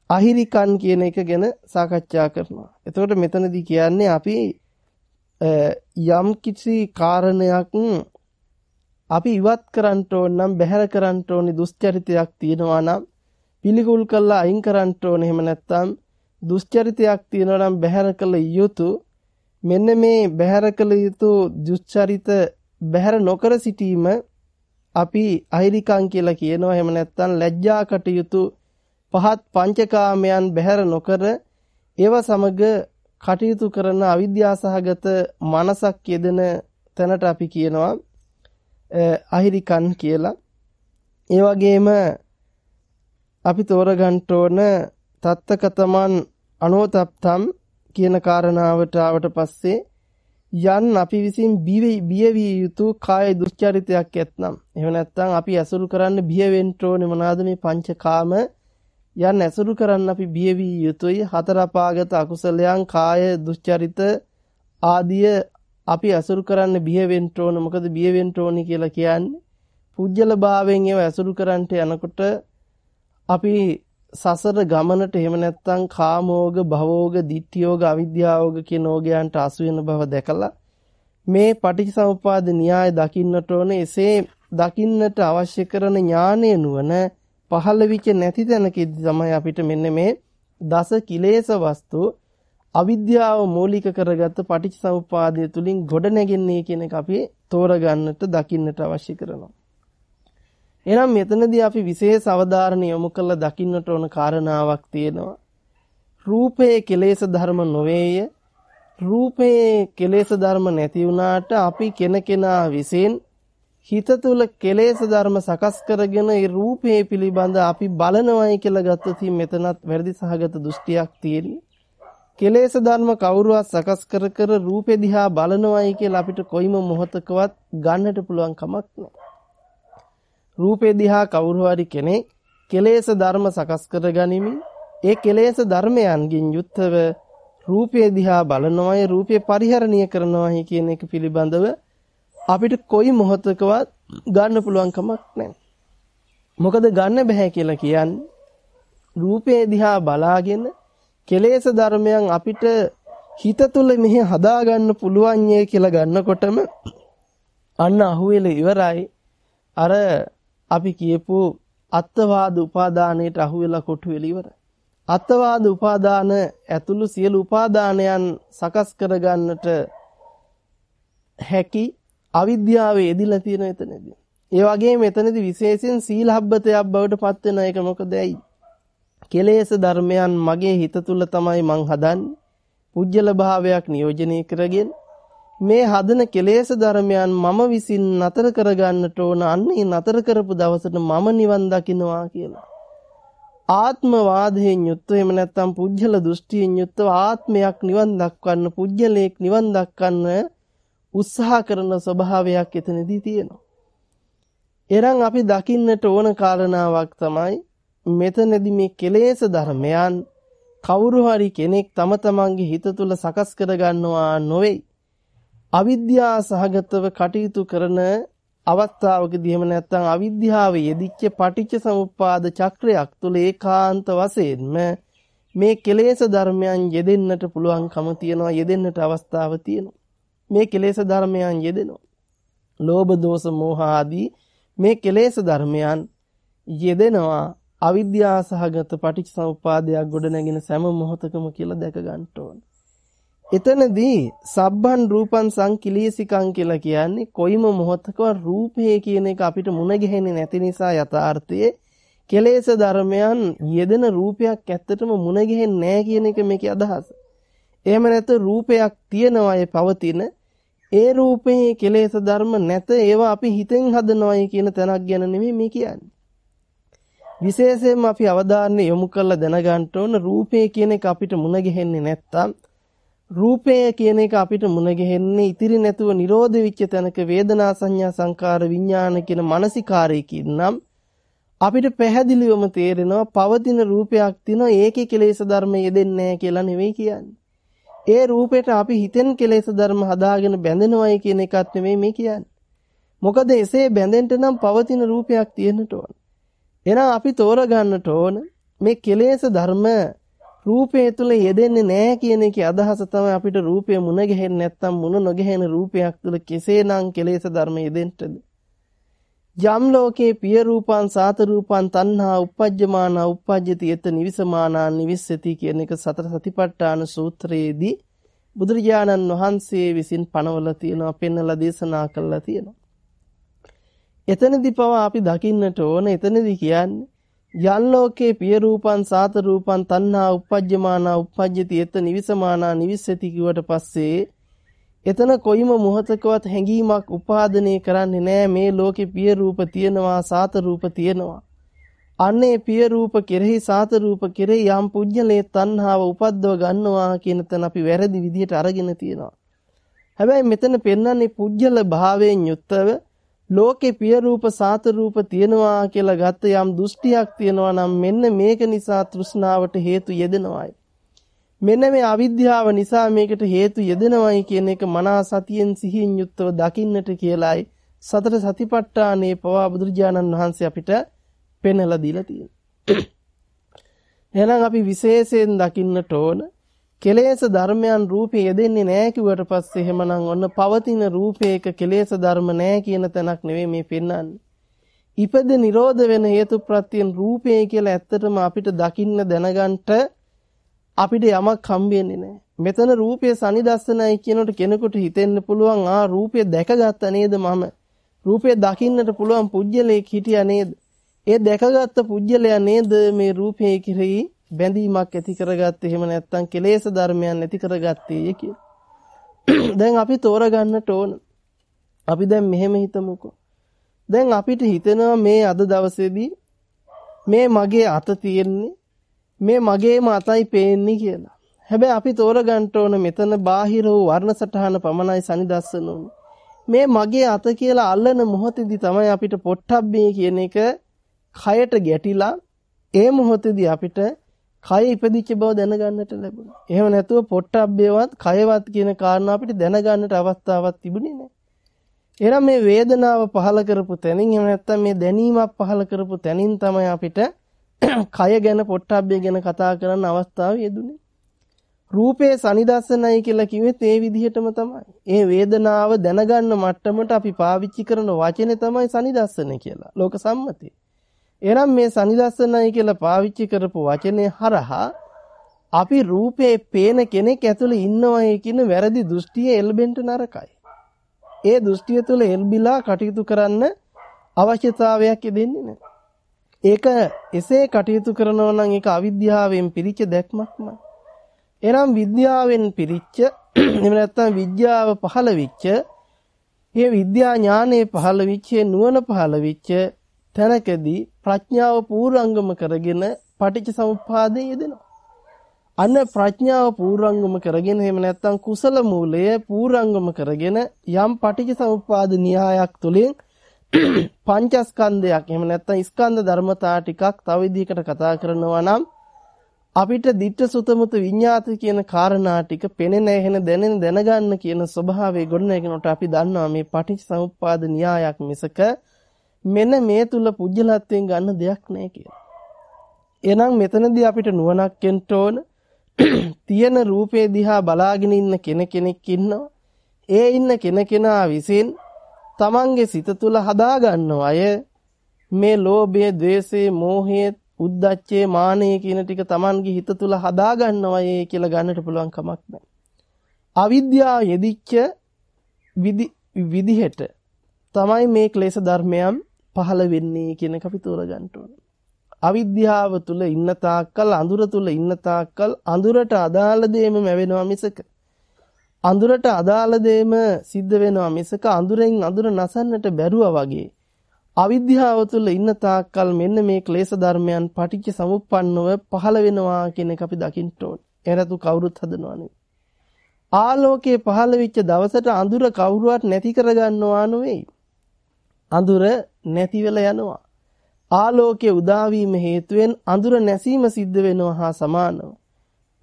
අහිරිකන් කියන එක ගැන සාකච්ඡා කරනවා. එතකොට මෙතනදී කියන්නේ අපි යම් කිසි කාරණයක් අපි ඉවත් කරන්න ඕන නම් බැහැර කරන්න ඕනි දුස්චරිතයක් තියෙනවා නම් පිළිකුල් කළා අයින් කරන්න ඕන එහෙම නැත්නම් දුස්චරිතයක් තියෙනවා නම් බැහැර කළ යුතු මෙන්න මේ බැහැර කළ යුතු දුස්චරිත බැහැර නොකර සිටීම අපි අහිරිකම් කියලා කියනවා එහෙම නැත්නම් ලැජ්ජා කටයුතු පහත් පංචකාමයන් බැහැර නොකර ඒව සමග කටයුතු කරන අවිද්‍යාසහගත මනසක් යෙදෙන තැනට අපි කියනවා අහිරිකන් කියලා. ඒ වගේම අපි තෝරගන්න ඕන තත්තකතමන් අනෝතප්තම් කියන කාරණාවට ආවට පස්සේ යන් අපි විසින් බිය විය යුතු කාය දුස්චරිතයක් ඇත්නම් එහෙම නැත්නම් අපි අසුරු කරන්න බිය වෙන්න ඕනේ මොනවාද මේ පංචකාම යන් ඇසුරු කරන්න අපි බිය වී යුතුයි. හතර අපාගත අකුසලයන් කාය දුස්චරිත ආදිය අපි අසුරු කරන්න බිය වෙන්න ඕන. මොකද බිය වෙන්න ඕනි කියලා කියන්නේ පුජ්‍යල භාවයෙන් ඒව අසුරු කරන්නට යනකොට අපි සසර ගමනට එහෙම නැත්නම් කාමෝග භවෝග ditthiyෝග අවිද්‍යාවෝග කියන ඕගයන්ට අසු වෙන බව දැකලා මේ පටිච්චසමුපාද න්‍යාය දකින්නට ඕනේ. එසේ දකින්නට අවශ්‍ය කරන ඥානය නුවණ පහළ විච නැති තැනකදී තමයි අපිට මෙන්න මේ දස කිලේශ වස්තු අවිද්‍යාව මූලික කරගත්ත පටිච්චසමුපාදය තුලින් ගොඩ නැගෙන්නේ කියන එක අපි තෝරගන්නට දකින්නට අවශ්‍ය කරනවා. එහෙනම් මෙතනදී අපි විශේෂ අවධාරණ යොමු කරලා දකින්නට ඕන කාරණාවක් තියෙනවා. රූපයේ කෙලෙස් ධර්ම නොවේය. රූපයේ කෙලෙස් ධර්ම නැති වුණාට අපි කෙනකෙනා විසින් හිත තුල කෙලෙස් ධර්ම සකස් කරගෙන ඒ රූපේ පිළිබඳ අපි බලනවයි කියලා ගත්තොත් මෙතනත් වැරදි සහගත දෘෂ්ටියක් තියෙන්නේ. කෙලෙස් ධර්ම කවුරුවත් සකස් කර කර රූපේ දිහා බලනවයි කියලා අපිට කොයිම මොහතකවත් ගන්නට පුළුවන් කමක් නැහැ. රූපේ දිහා කවුරු හරි කෙනෙක් කෙලෙස් ධර්ම සකස් කර ගනිමින් ඒ කෙලෙස් ධර්මයන්ගෙන් යුක්තව රූපය දිහා බලනවායි රූපය පරිහරණය කරනවායි කියන එක පිළිබඳව අපිට කොයි මොහොතකවත් ගන්න පුළුවන් කමක් නැහැ. මොකද ගන්න බෑ කියලා කියන්නේ රූපේ දිහා බලාගෙන කෙලෙස් ධර්මයන් අපිට හිත තුළ මෙහි හදාගන්න පුළුවන් යේ කියලා ගන්නකොටම අන්න අහුවෙල ඉවරයි අර අපි කියපු අත්වාද උපාදානයට අහුවෙලා කොටු වෙලා ඉවරයි අත්වාද උපාදාන ඇතුළු සියලු උපාදානයන් සකස් කරගන්නට හැකි අවිද්‍යාවේ යෙදිලා තියෙන එතනදී. ඒ වගේම එතනදී විශේෂයෙන් සීලහබ්බතයක් බවට පත් වෙන එක මොකද ඇයි? කෙලෙස් ධර්මයන් මගේ හිත තුල තමයි මං හදන්නේ. පුජ්‍යල භාවයක් නියෝජනය කරගෙන මේ හදන කෙලෙස් ධර්මයන් මම විසින් නතර කරගන්නට ඕන අන්නේ නතර කරපු දවසට මම නිවන් දකින්නවා කියලා. ආත්මවාදයෙන් යුක්තව එහෙම නැත්නම් පුජ්‍යල දෘෂ්ටියෙන් යුක්තව ආත්මයක් නිවන් දක්වන්න පුජ්‍යලයක් නිවන් දක්වන්න උත්සාහ කරන ස්වභාවයක් එතනදී තියෙනවා. එරන් අපි දකින්නට ඕන කාරණාවක් තමයි මෙතනදී මේ කෙලෙස් ධර්මයන් කවුරු හරි කෙනෙක් තම තමන්ගේ හිත තුළ සකස් කර ගන්නවා නොවේ. අවිද්‍යාව සහගතව කටයුතු කරන අවස්ථාවකදී එහෙම නැත්නම් අවිද්‍යාව යෙදිච්ච පටිච්ච සමුප්පාද චක්‍රයක් තුල ඒකාන්ත වශයෙන්ම මේ කෙලෙස් ධර්මයන් යෙදෙන්නට පුළුවන්කම තියනවා යෙදෙන්නට අවස්ථාව තියෙනවා මේ කෙලෙස් ධර්මයන් යෙදෙනවා. ලෝභ දෝෂ මෝහ ආදී මේ කෙලෙස් ධර්මයන් යෙදෙනවා. අවිද්‍යාව සහගත පටිච්ච සමුප්පාදයක් ගොඩනැගෙන සෑම මොහොතකම කියලා දැක ගන්න ඕන. එතනදී සබ්බන් රූපන් සංකිලීසිකං කියලා කියන්නේ කොයිම මොහොතක රූපේ කියන එක අපිට මුණ ගැහෙන්නේ නැති නිසා යථාර්ථයේ කෙලෙස් ධර්මයන් යෙදෙන රූපයක් ඇත්තටම මුණ ගැහෙන්නේ නැහැ කියන එක මේකේ අදහස. එහෙම නැත්නම් රූපයක් තියෙනවා ඒ පවතින ඒ රූපේ කෙලෙස් ධර්ම නැත ඒවා අපි හිතෙන් හදනවායි කියන තැනක් ගැන නෙමෙයි මේ කියන්නේ. විශේෂයෙන්ම අපි අවධානය යොමු කරලා දැනගන්න ඕන රූපේ කියන එක අපිට මුණ ගැහෙන්නේ නැත්තම් රූපය කියන එක අපිට මුණ ගැහෙන්නේ ඉතිරි නැතුව නිරෝධ වෙච්ච තැනක වේදනා සංඥා සංකාර විඥාන කියන මානසිකාරයකින් නම් අපිට පැහැදිලිවම තේරෙනවා පවතින රූපයක් තියෙනවා ඒකේ කෙලෙස් ධර්ම යෙදෙන්නේ නැහැ කියලා නෙවෙයි කියන්නේ. ඒ රූපෙට අපි හිතෙන් කෙලෙස් ධර්ම හදාගෙන බැඳෙනවයි කියන එකත් නෙවෙයි මේ කියන්නේ. මොකද එසේ බැඳෙන්න නම් පවතින රූපයක් තියෙන්නට ඕන. එහෙනම් අපි තෝරගන්නට ඕන මේ කෙලෙස් ධර්ම රූපය තුල යෙදෙන්නේ නැහැ කියන එකේ අදහස තමයි අපිට රූපය මුණ ගැහෙන්නේ නැත්නම් මුණ නොගැහෙන රූපයක් තුල කෙසේනම් කෙලෙස් ධර්ම යෙදෙන්නද යම් ලෝකේ පිය රූපං සාත රූපං තණ්හා uppajjamana uppajjati යත නිවිසමානා නිවිස්සති කියන එක සතර සතිපට්ඨාන සූත්‍රයේදී බුදුරජාණන් වහන්සේ විසින් පනවලා තියෙනවා පෙන්වලා දේශනා කළා තියෙනවා. එතනදී පවා අපි දකින්නට ඕන එතනදී කියන්නේ යන් ලෝකේ පිය රූපං සාත රූපං තණ්හා uppajjamaana uppajjati එත නිවිසමානා නිවිස්සති කිව්වට පස්සේ එතන කොයිම මොහතකවත් හැඟීමක් උපාදනය කරන්නේ නැහැ මේ ලෝකේ පිය රූප තියෙනවා සාත රූප තියෙනවා. අන්නේ පිය රූප කෙරෙහි සාත රූප කෙරෙහි යම් පුජ්‍යලේ තණ්හාව උපද්දව ගන්නවා කියන තැන අපි වැරදි විදිහට අරගෙන තියෙනවා. හැබැයි මෙතන පෙන්වන්නේ පුජ්‍යල භාවයෙන් යුක්තව ලෝකේ පිය රූප සාත රූප තියෙනවා කියලා ගත්ත යම් දෘෂ්ටියක් තියෙනවා නම් මෙන්න මේක නිසා තෘෂ්ණාවට හේතු යෙදෙනවායි. මෙන්න මේ අවිද්‍යාව නිසා මේකට හේතු යෙදෙනවයි කියන එක මනා සතියෙන් සිහින් යුක්තව දකින්නට කියලායි සතර සතිපට්ඨානේ පවා බුදුරජාණන් වහන්සේ අපිට පෙන්වලා දීලා තියෙනවා. එහෙනම් අපි විශේෂයෙන් දකින්නට ඕන කෙලෙස් ධර්මයන් රූපේ යෙදෙන්නේ නැහැ කිව්වට පස්සේ එහෙමනම් ඔන්න පවතින රූපයක කෙලෙස් ධර්ම නැහැ කියන තැනක් නෙවෙයි මේ පෙන්වන්නේ. ඉපද නිරෝධ වෙන හේතු ප්‍රත්‍යයෙන් රූපේ කියලා ඇත්තටම අපිට දකින්න දැනගන්න අපිට යමක් හම්බෙන්නේ නැහැ. මෙතන රූපය සනිදස්සනයි කියනකොට කෙනෙකුට හිතෙන්න පුළුවන් ආ රූපය දැකගත්ත නේද මම. රූපය දකින්නට පුළුවන් පුජ්‍යලයක් හිටියා නේද? ඒ දැකගත්ත පුජ්‍යලයා නේද මේ රූපේ කෙරෙහි බැඳීමක් ඇති කරගත්තේ එහෙම නැත්නම් කෙලෙස් ධර්මයන් ඇති කරගත්තේ කියලා. දැන් අපි තෝරගන්නට ඕන. අපි දැන් මෙහෙම හිතමුකෝ. දැන් අපිට හිතෙනවා මේ අද දවසේදී මේ මගේ අත තියෙන්නේ මේ මගේම අතයි පේන්නේ කියලා. හැබැයි අපි තෝරගන්න ඕන මෙතන බාහිර වූ වර්ණ සටහන පමණයි සනිදස්සන මේ මගේ අත කියලා අල්ලන මොහොතේදී තමයි අපිට පොට්ටබ්බේ කියන එක කයට ගැටිලා ඒ මොහොතේදී අපිට කය ඉපදිච්ච බව දැනගන්නට ලැබුණා. එහෙම නැතුව පොට්ටබ්බේවත් කයවත් කියන කාරණා අපිට දැනගන්නට අවස්ථාවක් තිබුණේ නැහැ. එහෙනම් මේ වේදනාව පහල කරපු තැනින් එහෙම නැත්නම් මේ දැනීමක් පහල කරපු තැනින් තමයි අපිට කය ගැන පොට්ටබ්බේ ගැන කතා කරන්න අවස්ථාව යෙදුනේ. රූපේ සනිදස්සනයි කියලා කිව්වෙත් ඒ විදිහටම තමයි. ඒ වේදනාව දැනගන්න මට්ටමට අපි පාවිච්චි කරන වචනේ තමයි සනිදස්සන කියලා. ලෝක සම්මතේ. එහෙනම් මේ සනිදස්සනයි කියලා පාවිච්චි කරපු වචනේ හරහා අපි රූපේ පේන කෙනෙක් ඇතුළේ ඉන්නවයි කියන වැරදි දෘෂ්ටිය එල්බෙන්න නරකයි. ඒ දෘෂ්ටිය තුළ එල්බිලා කටයුතු කරන්න අවශ්‍යතාවයක් දෙන්නේ නැහැ. ඒක එසේ කටයුතු කරනවා නම් ඒක අවිද්‍යාවෙන් පිරිච්ච දැක්මක්මයි. එනම් විද්‍යාවෙන් පිරිච්ච එහෙම නැත්නම් විද්‍යාව පහළ වෙච්ච මේ විද්‍යා ඥානයේ පහළ වෙච්ච නුවණ පහළ වෙච්ච තැනකදී ප්‍රඥාව පූර්වංගම කරගෙන පටිච්ච සමුප්පාදයේ යෙදෙනවා. අන්න ප්‍රඥාව පූර්වංගම කරගෙන එහෙම නැත්නම් කුසල මූලය පූර්වංගම කරගෙන යම් පටිච්ච සමුප්පාද න්‍යායක් තුලින් පංචස්කන්ධයක් එහෙම නැත්නම් ස්කන්ධ ධර්මතා ටිකක් තව විදිහකට කතා කරනවා නම් අපිට ditta sutamutu විඤ්ඤාති කියන කාරණා ටික පෙනෙන එහෙන දැනෙන දැනගන්න කියන ස්වභාවය ගොඩනගෙනට අපි දන්නවා මේ පටිච්චසමුප්පාද න්‍යායක් මිසක මෙන්න මේ තුල පුජ්‍යලත්වයෙන් ගන්න දෙයක් නෑ කියලා. එහෙනම් මෙතනදී අපිට නුවණක් එන්න ඕන තියෙන රූපේ දිහා බලාගෙන ඉන්න කෙනෙක් ඉන්නවා. ඒ ඉන්න කෙනකෙනා විසින් තමන්ගේ සිත තුල හදා ගන්නව අය මේ ලෝභය, ద్వේෂය, මෝහය උද්දච්චේ මානෙ කියන ටික Tamanගේ හිත තුල හදා ගන්නවයේ කියලා ගන්නට පුළුවන් කමක් නැහැ. අවිද්‍යාව යෙදිච්ච විදිහට තමයි මේ ක්ලේශ ධර්මයන් පහළ වෙන්නේ කියන එක අපි තෝරගන්න ඕනේ. අවිද්‍යාව තුල ඉන්න තාක්කල් අඳුර තුල ඉන්න තාක්කල් අඳුරට අදාළ දෙයම මැවෙනවා මිසක අඳුරට අදාළ දෙයම සිද්ධ වෙනවා මිසක අඳුරෙන් අඳුර නසන්නට බැරුවා වගේ අවිද්‍යාව තුළ ඉන්න තාක්කල් මෙන්න මේ ක්ලේශ ධර්මයන් පටිච්ච සමුප්පන්නව පහළ වෙනවා කියන එක අපි දකින්න ඕනේ. එරතු කවුරුත් හදනවා නෙවෙයි. ආලෝකයේ පහළ වෙච්ච දවසට අඳුර කවුරුවත් නැති කරගන්නවා නෙවෙයි. අඳුර නැති වෙලා යනවා. ආලෝකයේ උදා වීම හේතුවෙන් අඳුර නැසීම සිද්ධ වෙනවා හා සමානව.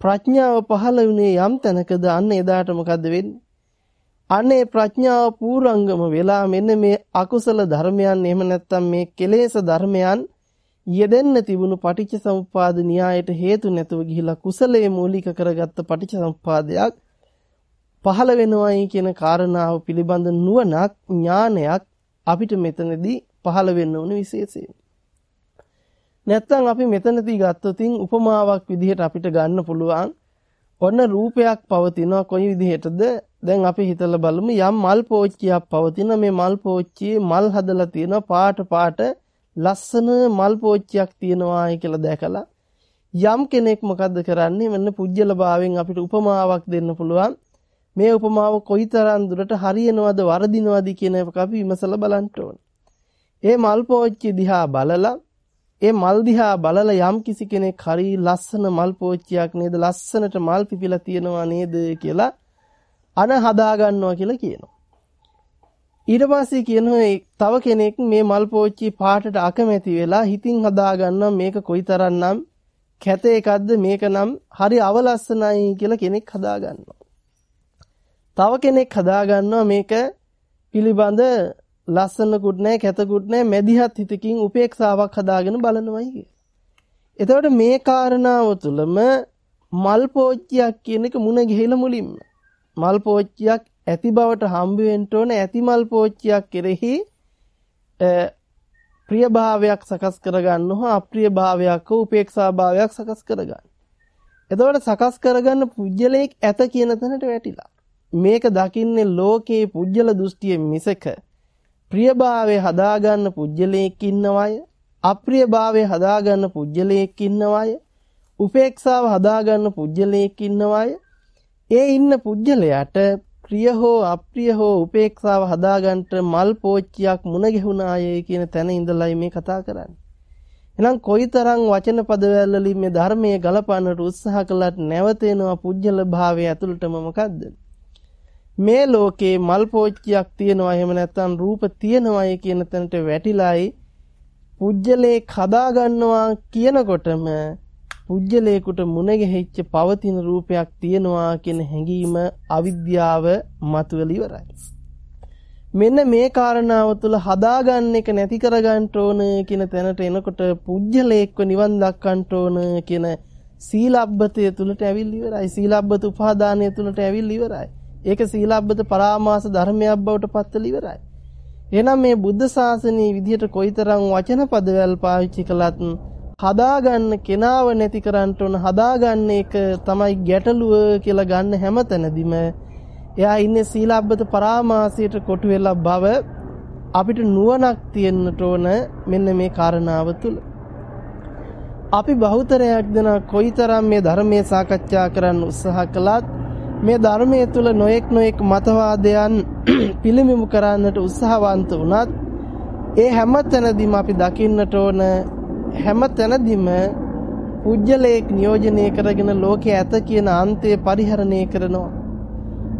ප්‍රඥාව පහළ වුණේ යම් තැනකද අන්න එදාට මොකද වෙන්නේ? අනේ ප්‍රඥාව පූර්වංගම වෙලා මෙන්න මේ අකුසල ධර්මයන් එහෙම නැත්නම් මේ කෙලෙස් ධර්මයන් යෙදෙන්න තිබුණු පටිච්චසමුප්පාද න්‍යායට හේතු නැතුව ගිහිලා කුසලයේ මූලික කරගත්ත පටිච්චසමුප්පාදයක් පහළ වෙනවයි කියන කාරණාව පිළිබඳ නුවණක් ඥානයක් අපිට මෙතනදී පහළ වෙන්න ඕන විශේෂයෙන්. නැත්තම් අපි මෙතනදී ගත්තොතින් උපමාවක් විදිහට අපිට ගන්න පුළුවන්. ඔන්න රූපයක් පවතිනවා කොයි විදිහටද? දැන් අපි හිතලා බලමු යම් මල් පෝච්චියක් පවතින මේ මල් පෝච්චියේ මල් හදලා තියෙනවා පාට පාට ලස්සන මල් පෝච්චියක් තියෙනවායි කියලා දැකලා. යම් කෙනෙක් මොකද්ද කරන්නේ? මෙන්න පුජ්‍යල භාවයෙන් අපිට උපමාවක් දෙන්න පුළුවන්. මේ උපමාව කොයිතරම් දුරට හරියනවද වරදිනවද කියන එක අපි විමසලා බලන්න ඕන. ඒ මල් පෝච්චිය දිහා බලලා ඒ මල් දිහා බලලා යම් කිසි කෙනෙක් හරි ලස්සන මල් පෝච්චියක් නේද ලස්සනට මල් පිපිලා තියෙනවා නේද කියලා අන හදා ගන්නවා කියලා කියනවා. ඊට පස්සේ කියනවා තව කෙනෙක් මේ මල් පෝච්චි පාටට අකමැති වෙලා හිතින් හදා ගන්නවා මේක කොයිතරම්නම් කැත එකක්ද මේක නම් හරි අවලස්සනයි කියලා කෙනෙක් හදා ගන්නවා. තව කෙනෙක් හදා ගන්නවා මේක පිළිබඳ ලස්සනකුත් නැහැ කැතකුත් නැහැ මැදිහත් හිතකින් උපේක්ෂාවක් හදාගෙන බලනවායි කිය. එතකොට මේ කාරණාව තුළම මල් පෝච්චියක් කියන එක මුණ ගිහිලා මුලින්ම මල් පෝච්චියක් ඇති බවට හම්බ වෙන්න ඕන ඇති මල් පෝච්චියක් කෙරෙහි ප්‍රිය භාවයක් සකස් කරගන්න හෝ අප්‍රිය භාවයක් හෝ උපේක්ෂා භාවයක් සකස් කරගන්න. එතකොට සකස් කරගන්න පුජ්‍යලයක් ඇත කියන තැනට වැටිලා. මේක දකින්නේ ලෝකේ පුජ්‍යල දෘෂ්ටිය මිසක ප්‍රියභාවය හදාගන්න පුජ්‍යලයක් ඉන්නවය අප්‍රිය භාවය හදාගන්න පුජ්‍යලයක් ඉන්නවය උපේක්ෂාව හදාගන්න පුජ්‍යලයක් ඉන්නවය ඒ ඉන්න පුජ්‍යලයට ප්‍රිය හෝ අප්‍රිය හෝ උපේක්ෂාව හදාගන්නට මල් පෝච්චියක් මුණ ගැහුණායේ කියන තැන ඉඳලයි මේ කතා කරන්නේ. එහෙනම් කොයිතරම් වචන පදවැල් වලින් මේ ධර්මයේ ගලපන්නට උත්සාහ කළත් නැවතෙනවා පුජ්‍යල භාවය ඇතුළටම මොකද්ද? මේ ලෝකේ මල් පෝච්චියක් තියෙනවා එහෙම නැත්නම් රූප තියෙනවායි කියන තැනට වැටිලායි පුජ්‍යලේ කදා ගන්නවා කියනකොටම පුජ්‍යලේකුට මුණ ගැහිච්ච පවතින රූපයක් තියෙනවා කියන හැඟීම අවිද්‍යාව මතුවල ඉවරයි. මෙන්න මේ කාරණාව තුළ හදාගන්න එක නැති කරගන්න ඕන කියන තැනට එනකොට පුජ්‍යලේක්ව නිවන් දක්වන්න ඕන කියන සීලබ්බතය තුළට ඇවිල්ලා ඉවරයි. සීලබ්බත උපාදානය තුළට ඇවිල්ලා ඉවරයි. ඒක සීලබ්බත පරාමාස ධර්මයක් බවට පත්වලා ඉවරයි. එහෙනම් මේ බුද්ධ ශාසනයේ විදිහට කොයිතරම් වචන පදවල් පාවිච්චි කළත් හදාගන්න කෙනාව නැති කරන්න ඕන හදාගන්න එක තමයි ගැටලුව කියලා ගන්න හැමතැනදීම එයා ඉන්නේ සීලබ්බත පරාමාසයට කොටු වෙලා බව අපිට නුවණක් තියෙන්නට ඕන මෙන්න මේ කාරණාව තුල. අපි බහුතරයක් දෙනා කොයිතරම් මේ ධර්මයේ සාකච්ඡා කරන්න උත්සාහ කළත් මේ ධර්මයේ තුල නොඑක් නොඑක් මතවාදයන් පිළිමිමු කරන්නට උත්සාහවන්ත වුණත් ඒ හැම තැනදීම අපි දකින්නට ඕන හැම තැනදීම පුජ්‍යලේක් නියෝජනය කරගෙන ලෝකයේ ඇත කියන අන්තය පරිහරණය කරනවා.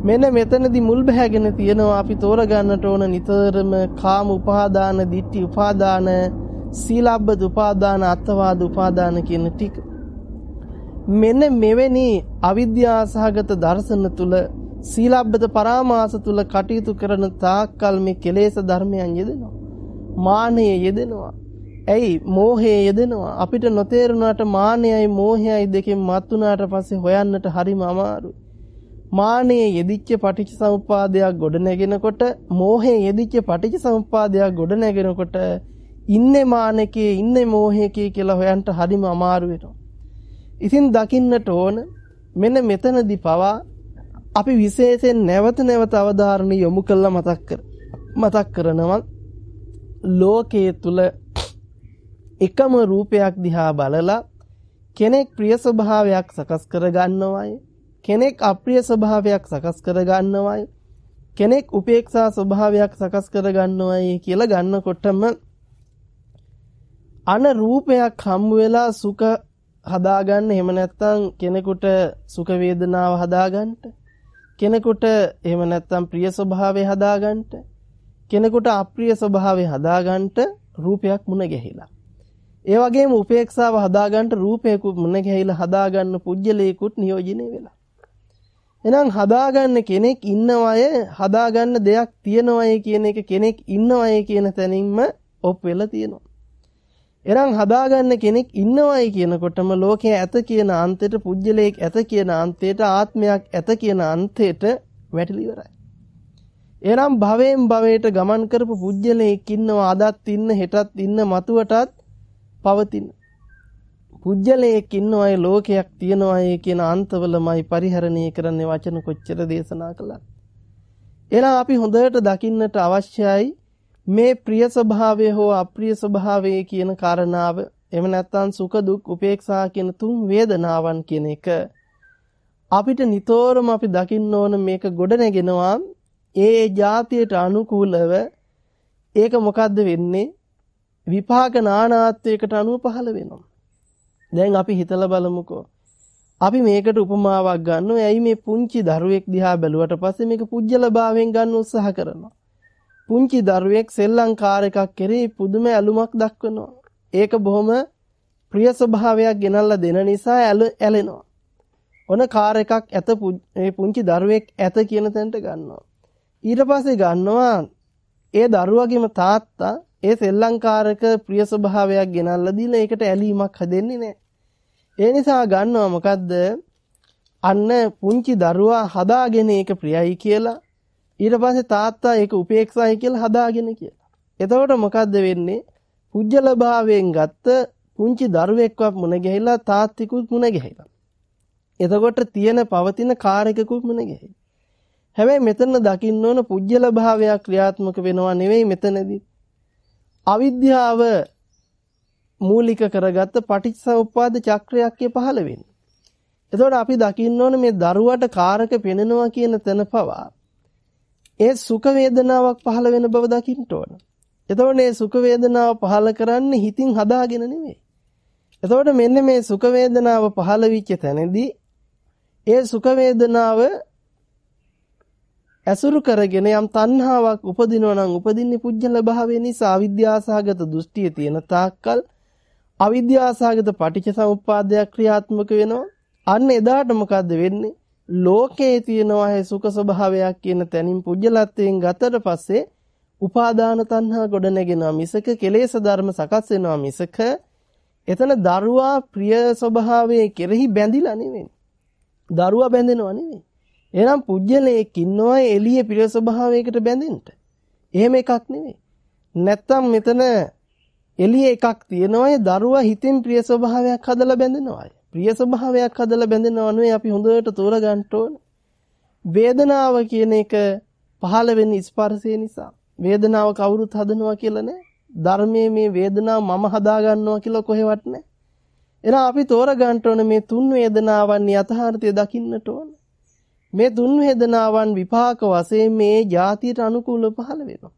මෙන්න මෙතනදී මුල් බැහැගෙන තියෙනවා අපි තෝරගන්නට ඕන නිතරම කාම උපාදාන, ditthi උපාදාන, සීලබ්බද උපාදාන, අත්වාද උපාදාන කියන ටික. මෙන්න මෙවැනි අවිද්‍යාසහගත දර්ශන තුල සීලබ්බත පරාමාස තුල කටයුතු කරන තාක්කල් මේ කෙලෙස් ධර්මයන් යෙදෙනවා. මානය යෙදෙනවා. ඇයි මෝහය යෙදෙනවා. අපිට නොතේරුණාට මානයයි මෝහයයි දෙකෙන් මත් වුණාට පස්සේ හොයන්නට හරිම අමාරුයි. මානයේ යෙදිච්ච පටිච්චසමුප්පාදයක් ගොඩ නැගෙනකොට මෝහයේ යෙදිච්ච පටිච්චසමුප්පාදයක් ගොඩ නැගෙනකොට ඉන්නේ මානකයේ ඉන්නේ මෝහයකේ කියලා හොයන්න හරිම අමාරු වෙනවා. ඉතින් දකින්නට ඕන මෙන්න මෙතනදී පවා අපි විශේෂයෙන් නැවත නැවත අවධාරණ යොමු කළා මතක් කර මතක් කරනවා ලෝකයේ තුල එකම රූපයක් දිහා බලලා කෙනෙක් ප්‍රිය ස්වභාවයක් සකස් කර ගන්නවයි කෙනෙක් අප්‍රිය ස්වභාවයක් සකස් කර ගන්නවයි කෙනෙක් උපේක්ෂා ස්වභාවයක් සකස් කර ගන්නවයි කියලා ගන්නකොටම අන රූපයක් හම් වෙලා සුඛ හදාගන්න. එහෙම නැත්නම් කෙනෙකුට සුඛ වේදනාව හදාගන්න. කෙනෙකුට එහෙම නැත්නම් ප්‍රිය ස්වභාවය හදාගන්න. කෙනෙකුට අප්‍රිය ස්වභාවය හදාගන්න රූපයක් මුණ ගැහිලා. ඒ වගේම උපේක්ෂාව හදාගන්න රූපයකුත් මුණ ගැහිලා හදාගන්න පුජ්‍යලේකුත් නියෝජනය වෙලා. එහෙනම් හදාගන්න කෙනෙක් ඉන්නවය හදාගන්න දෙයක් තියනවය කියන එක කෙනෙක් ඉන්නවය කියන තැනින්ම ඔප් වෙලා තියෙනවා. එරන් හදාගන්න කෙනෙක් ඉන්නවයි කියනකොටම ලෝකයේ ඇත කියන අන්තයට පුජ්‍යලයක් ඇත කියන අන්තයට ආත්මයක් ඇත කියන අන්තයට වැටිලි ඉවරයි. එනම් භවයෙන් භවයට ගමන් කරපු පුජ්‍යලයක් ඉන්නවා අදත් ඉන්න හෙටත් ඉන්න මතුවටත් පවතින. පුජ්‍යලයක් ඉන්නවයි ලෝකයක් තියනවයි කියන අන්තවලමයි පරිහරණය කරන්නේ වචන කොච්චර දේශනා කළත්. එහෙනම් අපි හොඳට දකින්නට අවශ්‍යයි මේ ප්‍රිය ස්වභාවය හෝ අප්‍රිය ස්වභාවය කියන කාරණාව එහෙම නැත්නම් සුඛ දුක් උපේක්ෂා කියන තුන් වේදනාවන් කියන එක අපිට නිතරම අපි දකින්න ඕන මේක ගොඩනගෙනවා. ඒ જાතියට අනුකූලව ඒක මොකද්ද වෙන්නේ? විපාක නානාත්වයකට අනුව පහළ වෙනවා. දැන් අපි හිතලා බලමුකෝ. අපි මේකට උපමාවක් ගන්නවා. ඇයි මේ පුංචි දරුවෙක් දිහා බැලුවට පස්සේ මේක පුජ්‍යල භාවයෙන් ගන්න උත්සාහ කරනවා? පුංචි දරුවෙක් සෙල්ලම් කාර් එකක් කෙරෙහි පුදුම ඇලුමක් දක්වනවා. ඒක බොහොම ප්‍රිය ස්වභාවයක් ගෙනල්ලා දෙන නිසා ඇලෙනවා. ඔන කාර් එකක් ඇත මේ පුංචි දරුවෙක් ඇත කියන තැනට ගන්නවා. ඊට පස්සේ ගන්නවා ඒ දරුවගේම තාත්තා ඒ සෙල්ලම් කාර් එක ප්‍රිය ස්වභාවයක් ගෙනල්ලා දීලා ඒකට ඇලීමක් හදෙන්නේ නැහැ. ඒ නිසා ගන්නවා මොකද්ද? අන්න පුංචි දරුවා හදාගෙන ඒක ප්‍රියයි කියලා ඊට පස්සේ තාත්තා ඒක උපේක්ෂායි කියලා හදාගෙන කියලා. එතකොට මොකද්ද වෙන්නේ? පුජ්‍යල භාවයෙන් ගත්ත පුංචි දරුවෙක්වත් මුණ ගැහිලා තාත්තිකුත් මුණ ගැහිලා. එතකොට තියෙන පවතින කාර්යකකුත් මුණ ගැහිලා. හැබැයි මෙතන දකින්න ඕන පුජ්‍යල භාවයක් ක්‍රියාත්මක වෙනවා නෙවෙයි මෙතනදී. අවිද්‍යාව මූලික කරගත්ත පටිච්චසමුප්පාද චක්‍රයක් පහළ වෙන්නේ. එතකොට අපි දකින්න ඕන මේ දරුවට කාරක පෙනෙනවා කියන තැන පවා ඒ සුඛ වේදනාවක් පහළ වෙන බව දකින්න ඕන. එතකොට මේ සුඛ වේදනාව පහළ කරන්නේ හිතින් හදාගෙන නෙමෙයි. එතකොට මෙන්න මේ සුඛ වේදනාව පහළ වෙච්ච තැනදී ඒ සුඛ වේදනාව ඇසුරු කරගෙන යම් තණ්හාවක් උපදිනවා නම් උපදින්නේ පුජ්‍යල භාවය නිසා අවිද්‍යාසහගත දෘෂ්ටිය තියෙන තාක්කල් අවිද්‍යාසගත පටිච්ච සමුප්පාදයක් ක්‍රියාත්මක වෙනවා. අන්න එදාට මොකද්ද වෙන්නේ? ලෝකයේ තියෙනවා ඒ සුඛ ස්වභාවයක් කියන තැනින් පුජ්‍යලත්වයෙන් ගතට පස්සේ උපාදාන තණ්හා ගොඩ නැගෙනවා මිසක කෙලෙස් ධර්ම සකස් වෙනවා මිසක එතන දරුවා ප්‍රිය ස්වභාවයේ කෙරෙහි බැඳිලා නෙවෙයි. දරුවා බැඳෙනව නෙවෙයි. එහෙනම් පුජ්‍යලයක් ඉන්නවා එළියේ ප්‍රිය ස්වභාවයකට බැඳෙන්න. එහෙම එකක් නෙවෙයි. නැත්තම් මෙතන එළියේ එකක් තියෙනවා ඒ දරුවා හිතෙන් ප්‍රිය ස්වභාවයක් හදලා බැඳෙනවා. ප්‍රිය ස්වභාවයක් හදලා බැඳෙනව නෙවෙයි අපි හොඳට තෝරගන්න ඕන. වේදනාව කියන එක පහළ වෙන්නේ ස්පර්ශය නිසා. වේදනාව කවුරුත් හදනවා කියලා නෑ. ධර්මයේ මේ වේදනාව මම හදා ගන්නවා කියලා කොහෙවත් නෑ. එහෙනම් අපි තෝරගන්න ඕනේ මේ තුන් වේදනාවන් යථාර්ථය දකින්නට ඕන. මේ තුන් වේදනාවන් විපාක වශයෙන් මේ ಜಾතියට අනුකූලව පහළ වෙනවා.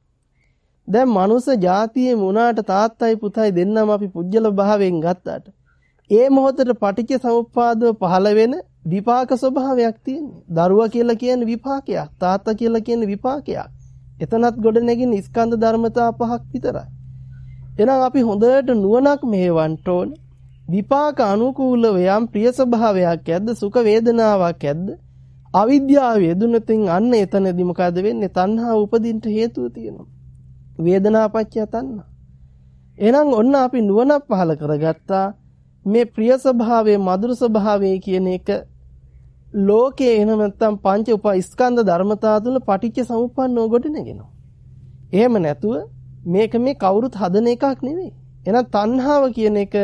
දැන් මනුස්ස ಜಾතියේ මුණාට තාත්තයි පුතයි දෙන්නම අපි පුජ්‍යල භාවයෙන් ගත්තාට ඒ මොහොතේ පටිච්ච සමුප්පාදව පහළ වෙන විපාක ස්වභාවයක් තියෙනවා. දරුවා කියලා කියන්නේ විපාකයක්. තාත්තා කියලා කියන්නේ විපාකයක්. එතනත් ගොඩ නැගින ස්කන්ධ ධර්මතා පහක් විතරයි. එහෙනම් අපි හොඳට නුවණක් මෙහෙවන්න ඕන. විපාක අනුකූලව යම් ප්‍රිය ස්වභාවයක් ඇද්ද සුඛ වේදනාවක් ඇද්ද අවිද්‍යාව යෙදුනතින් අන්න එතනදී මොකද වෙන්නේ තණ්හා උපදින්න හේතුව තියෙනවා වේදනාපච්චය තණ්හා එහෙනම් ඔන්න අපි නුවණක් පහල කරගත්තා මේ ප්‍රිය ස්වභාවයේ මధుර ස්වභාවයේ කියන එක ලෝකයේ එහෙම නැත්නම් පංච උපස්කන්ධ ධර්මතා තුල පටිච්ච සමුප්පන්නව කොට නැගෙනවා. එහෙම නැතුව මේක මේ කවුරුත් හදන එකක් නෙවෙයි. එහෙනම් තණ්හාව කියන එක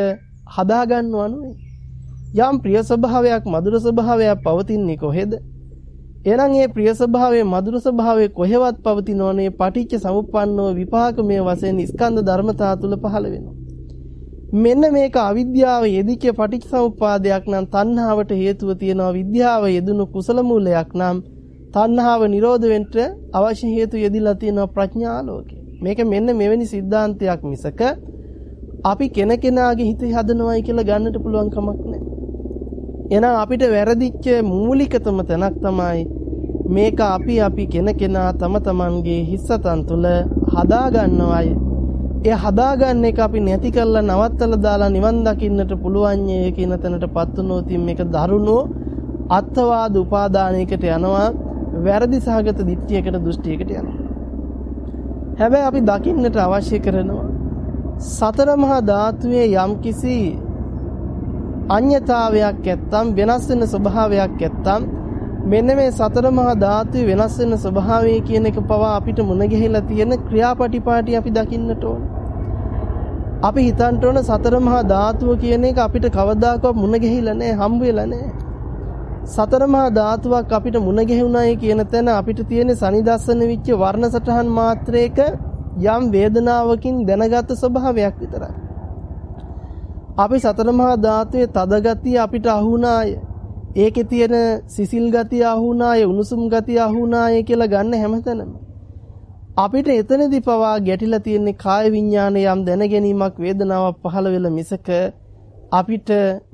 හදා ගන්නව නෙවෙයි. යම් ප්‍රිය ස්වභාවයක් මధుර ස්වභාවයක් පවතින්නේ කොහෙද? එහෙනම් මේ ප්‍රිය ස්වභාවයේ මధుර ස්වභාවයේ කොහෙවත් පවතිනෝනේ පටිච්ච සමුප්පන්නව විපාක මේ වශයෙන් ස්කන්ධ ධර්මතා තුල පහළ වෙනවා. මෙන්න මේක අවිද්‍යාව යෙදිච්ච පටිච්චසමුප්පාදයක් නම් තණ්හාවට හේතුව තියනවා විද්‍යාව යෙදුණු කුසල මූලයක් නම් තණ්හාව නිරෝධ වෙන්න අවශ්‍ය හේතු යෙදිලා තියෙනවා ප්‍රඥා ආලෝකය. මේක මෙන්න මෙවැනි સિદ્ધාන්තයක් මිසක අපි කෙනකෙනාගේ හිත හදනවයි කියලා ගන්නට පුළුවන් කමක් නැහැ. එහෙනම් අපිට වැරදිච්ච මූලිකතම තැනක් තමයි මේක අපි අපි කෙනකෙනා තම තමන්ගේ හිස්සතන් තුළ හදා ගන්නවයි ඒ හදාගන්න එක අපි නැති කරලා නවත්තලා දාලා නිවන් දකින්නට පුළුවන් යේ කියන තැනටපත් වුණොත් මේක දරුණු අත්වාද උපාදානයකට යනවා වැරදි සහගත දිට්ඨියකට දෘෂ්ටියකට යනවා හැබැයි අපි දකින්නට අවශ්‍ය කරනවා සතර මහා ධාතුවේ යම්කිසි අඤ්‍යතාවයක් ඇත්තම් වෙනස් වෙන ස්වභාවයක් ඇත්තම් මෙන්න මේ සතර මහා ධාතුවේ වෙනස් වෙන ස්වභාවය කියන එක පවා අපිට මුණ ගැහිලා තියෙන ක්‍රියාපටිපාටි අපි දකින්නට ඕන. අපි හිතන්න ඕන සතර මහා ධාතුව කියන එක අපිට කවදාකවත් මුණ ගැහිලා නැහැ, හම්බ වෙලා නැහැ. සතර මහා ධාතුවක් අපිට මුණ ගැහුණායි කියන තැන අපිට තියෙන සනිදස්සන වෙච්ච වර්ණ සටහන් මාත්‍රයක යම් වේදනාවකින් දැනගත් ස්වභාවයක් විතරයි. අපි සතර මහා ධාතුවේ තද ගතිය අපිට අහුණාය. ඒකේ තියෙන සිසිල් ගතිය අහුණාය, උණුසුම් ගතිය අහුණාය කියලා ගන්න හැමතැනම. අපිට එතනදී පවා ගැටිලා තියෙන්නේ කාය විඥාන යම් දැනගැනීමක් වේදනාවක් පහළ වෙලා මිසක අපිට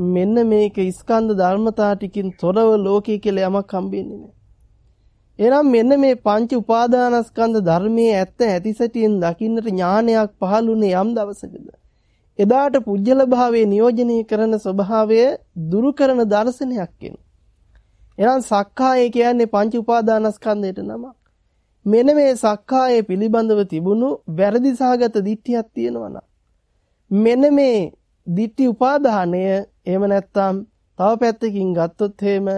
මෙන්න මේක ස්කන්ධ ධර්මතා ටිකින් තොරව ලෝකයේ කියලා යමක් හම්බෙන්නේ නැහැ. එහෙනම් මෙන්න මේ පංච උපාදානස්කන්ධ ධර්මයේ ඇත්ත ඇති සැටියෙන් දකින්නට ඥානයක් පහළුනේ යම් දවසකද එදාට පුජ්‍යල භාවයේ නියෝජනය කරන ස්වභාවය දුරු කරන දර්ශනයක් වෙනවා. එහෙනම් සක්කාය කියන්නේ පංච උපාදානස්කන්ධයට නම. මෙන්න මේ සක්කාය පිළිබඳව තිබුණු වැරදි සහගත දිට්ඨියක් තියෙනවා නම් මෙන්න මේ දිට්ඨි උපාදානය එහෙම නැත්නම් තව පැත්තකින් ගත්තොත් එහෙම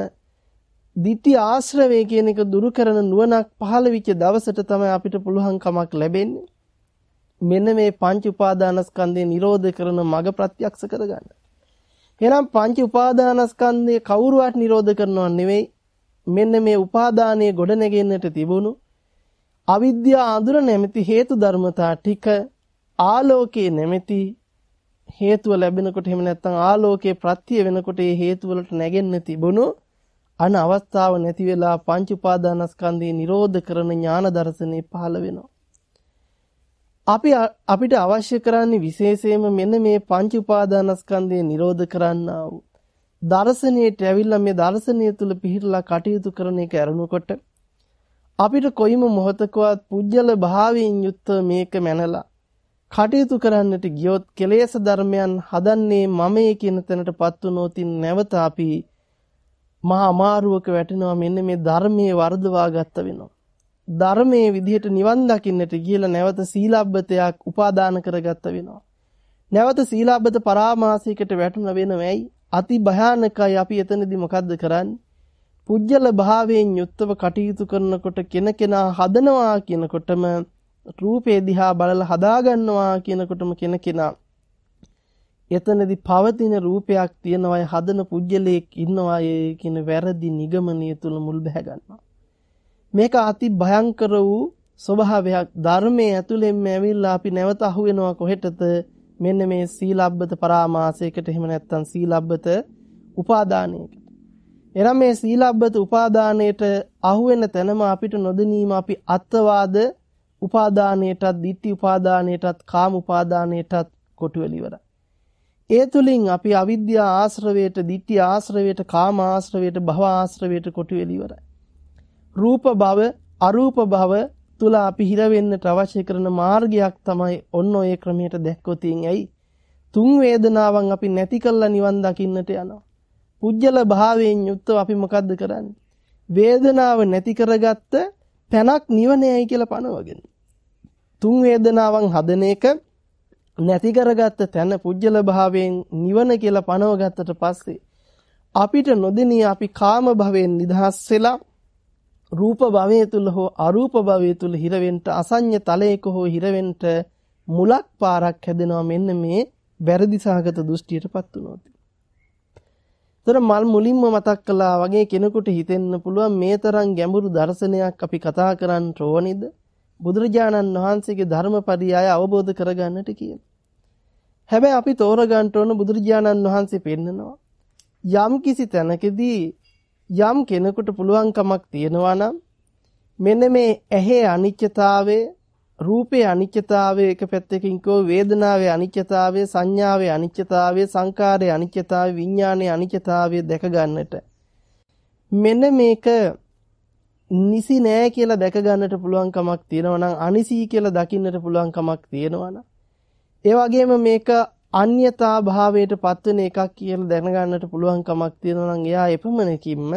දිට්ඨි ආශ්‍රවය කියන එක දුරු කරන නුවණක් පහළ වෙච්ච දවසට තමයි අපිට පුළුවන් කමක් ලැබෙන්නේ මෙන්න මේ පංච උපාදානස්කන්ධය නිරෝධ කරන මඟ ප්‍රත්‍යක්ෂ කරගන්න. එහෙනම් පංච උපාදානස්කන්ධය කවුරුවත් නිරෝධ කරනව නෙවෙයි. මෙන්න මේ උපාදානයේ ගොඩනැගෙන්නට තිබුණු අවිද්‍යා අඳුර නැමැති හේතු ධර්මතා ටික ආලෝකයේ නැමැති හේතුව ලැබෙනකොට එහෙම නැත්නම් ආලෝකයේ ප්‍රත්‍ය වෙනකොට මේ හේතු වලට නැගෙන්න තිබුණු අන අවස්ථාව නැති වෙලා පංච උපාදානස්කන්ධය නිරෝධ කරන ඥාන දර්ශනේ පහළ වෙනවා. අපි අපිට අවශ්‍ය කරන්නේ විශේෂයෙන්ම මෙන්න මේ පංච උපාදානස්කන්ධය නිරෝධ කරන්නා වූ දර්ශනීයට ඇවිල්ලා මේ දර්ශනීය තුල පිහිටලා කටයුතු කරන එක අරමුණකොට අපිට කොයිම මොහතකවත් පුජ්‍යල භාවයෙන් යුක්ත මේක මැනලා කටයුතු කරන්නට ගියොත් කෙලෙස් ධර්මයන් හදන්නේ මමයේ කියන තැනටපත් වුණොතින් නැවත අපි මහා අමාරුවක වැටෙනවා මෙන්න මේ ධර්මයේ වර්ධවා ගත්ත වෙනවා. ධර්මයේ විදිහට නිවන් දකින්නට ගිහලා නැවත සීලබ්බතයක් උපාදාන කරගත්ත වෙනවා. නැවත සීලබ්බත පරාමාසයකට වැටුණ වෙනවයි අති භයානකයි අපි එතනදී මොකද්ද කරන්නේ? පුජ්‍යල භාවයෙන් යුක්තව කටයුතු කරනකොට කෙනකෙනා හදනවා කියනකොටම රූපේ දිහා බලලා හදාගන්නවා කියනකොටම කෙනකෙනා එතනදී පවතින රූපයක් තියනවායි හදන පුජ්‍යලයක් ඉන්නවායේ කියන වැරදි නිගමනය තුල මුල් බැහැ ගන්නවා. මේක අති භයංකර වූ ස්වභාවයක්. ධර්මයේ ඇතුළෙන්ම ඇවිල්ලා අපි නැවත අහු වෙනවා කොහෙටද? මෙන්න මේ සීලබ්බත පරාමාසයකට එහෙම නැත්නම් සීලබ්බත උපාදානයකට. එනම් මේ සීලබ්බත උපාදානයට අහු වෙන තැනම අපිට නොදැනීම අපි අත්වාද උපාදානයටත් ditthi උපාදානයටත් කාම උපාදානයටත් කොටු වෙලිවරයි ඒ තුලින් අපි අවිද්‍යා ආශ්‍රවයට, ditthi ආශ්‍රවයට, කාම ආශ්‍රවයට, භව ආශ්‍රවයට කොටු වෙලිවරයි රූප භව, අරූප භව තුල අපි හිර වෙන්නට අවශ්‍ය කරන මාර්ගයක් තමයි ඔන්න ඔය ක්‍රමයට දැක්කොතින් ඇයි? තුන් වේදනාවන් අපි නැති කළා නිවන් දකින්නට යනවා. පුජ්‍යල භාවයෙන් යුක්තව අපි මොකද්ද කරන්නේ? වේදනාව නැති කරගත්ත පැනක් නිවනයයි කියලා පනවගෙන. තුන් වේදනාවන් හදන එක නැති කරගත්ත තැන පුජ්‍යල භාවයෙන් නිවන කියලා පනවගත්තට පස්සේ අපිට නොදෙනී අපි කාම භවයෙන් නිදහස් වෙලා රූප භවයේ තුල හෝ අරූප භවයේ තුල හිරවෙන්න අසඤ්ඤ තලයක හෝ හිරවෙන්න මුලක් පාරක් හැදෙනවා මෙන්න මේ වැරදි සහගත දෘෂ්ටියටපත් වුණොත්. ତොර මල් මුලින්ම මතක් කළා වගේ කෙනෙකුට හිතෙන්න පුළුවන් මේ තරම් ගැඹුරු දර්ශනයක් අපි කතා කරන්න ඕනිද? බුදුරජාණන් වහන්සේගේ ධර්මපරියාය අවබෝධ කරගන්නට කියලා. හැබැයි අපි තෝරගන්න ඕන බුදුරජාණන් වහන්සේ පෙන්නනවා යම් කිසි තැනකදී යම් කෙනෙකුට පුළුවන්කමක් තියෙනවා නම් මෙන්න මේ ඇහි අනිත්‍යතාවය රූපේ අනිත්‍යතාවය එක පැත්තකින් කෝ වේදනාවේ අනිත්‍යතාවය සංඥාවේ අනිත්‍යතාවය සංකාරයේ අනිත්‍යතාවය විඥානයේ අනිත්‍යතාවය දැක ගන්නට මෙන්න මේක නිසි නෑ කියලා දැක ගන්නට පුළුවන් කමක් තියෙනවා නම් අනිසි කියලා දකින්නට පුළුවන් කමක් තියෙනවා නම් ඒ වගේම මේක අන්‍යතා භාවයට පත්වෙන එකක් කියලා දැනගන්නට පුළුවන් කමක් තියෙනවා නම් එයා එපමණකින්ම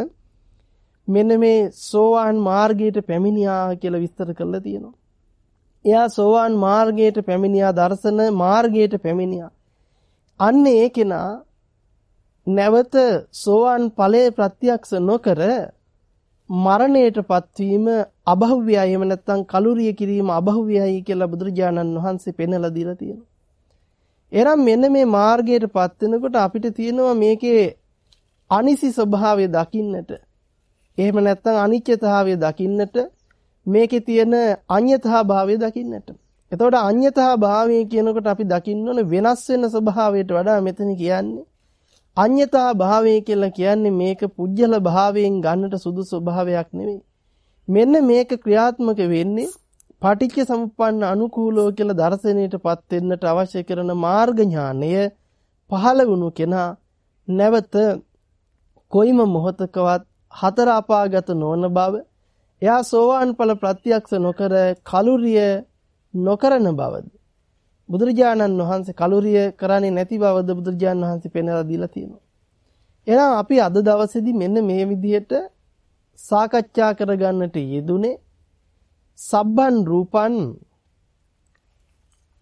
මෙන්න මේ සෝවාන් මාර්ගයට පැමිණියා කියලා විස්තර කරලා තියෙනවා. එයා සෝවාන් මාර්ගයට පැමිණියා දර්ශන මාර්ගයට පැමිණියා. අන්න ඒ කෙනා නැවත සෝවාන් ඵලයේ ප්‍රත්‍යක්ෂ නොකර මරණයටපත් වීම අබහුව්‍යයි එහෙම නැත්නම් කලුරිය කිරීම අබහුව්‍යයි කියලා බුදුරජාණන් වහන්සේ පෙන්වලා දීලා තියෙනවා. එනම් මෙන්න මේ මාර්ගයටපත් වෙනකොට අපිට තියෙනවා මේකේ අනිසි ස්වභාවය දකින්නට. එහෙම නැත්නම් අනිත්‍යතාවය දකින්නට මේකේ තියෙන අඤ්‍යතා භාවය දකින්නට. එතකොට අඤ්‍යතා භාවය කියනකොට අපි දකින්න ඕන වෙනස් වෙන ස්වභාවයට වඩා මෙතන කියන්නේ අඤ්‍යතා භාවය කියලා කියන්නේ මේක පුජ්‍යල භාවයෙන් ගන්නට සුදුසු ස්වභාවයක් නෙවෙයි. මෙන්න මේක ක්‍රියාත්මක වෙන්නේ පටිච්ච සමුප්පන්න අනුකූලෝ කියලා දර්ශනයටපත් වෙන්නට අවශ්‍ය කරන මාර්ග ඥානය පහළ වුණු කෙනා නැවත කොයිම මොහතකවත් හතර අපාගත නොවන බව එයා සෝවාන් ඵල ප්‍රත්‍යක්ෂ නොකර කලුරිය නොකරන බවද බුදුරජාණන් වහන්සේ කලුරිය කරන්නේ නැති බවද බුදුරජාණන් වහන්සේ පෙන්වලා දීලා තියෙනවා. එහෙනම් අපි අද දවසේදී මෙන්න මේ විදිහට සාකච්ඡා කරගන්නට යෙදුනේ සබ්බන් රූපන්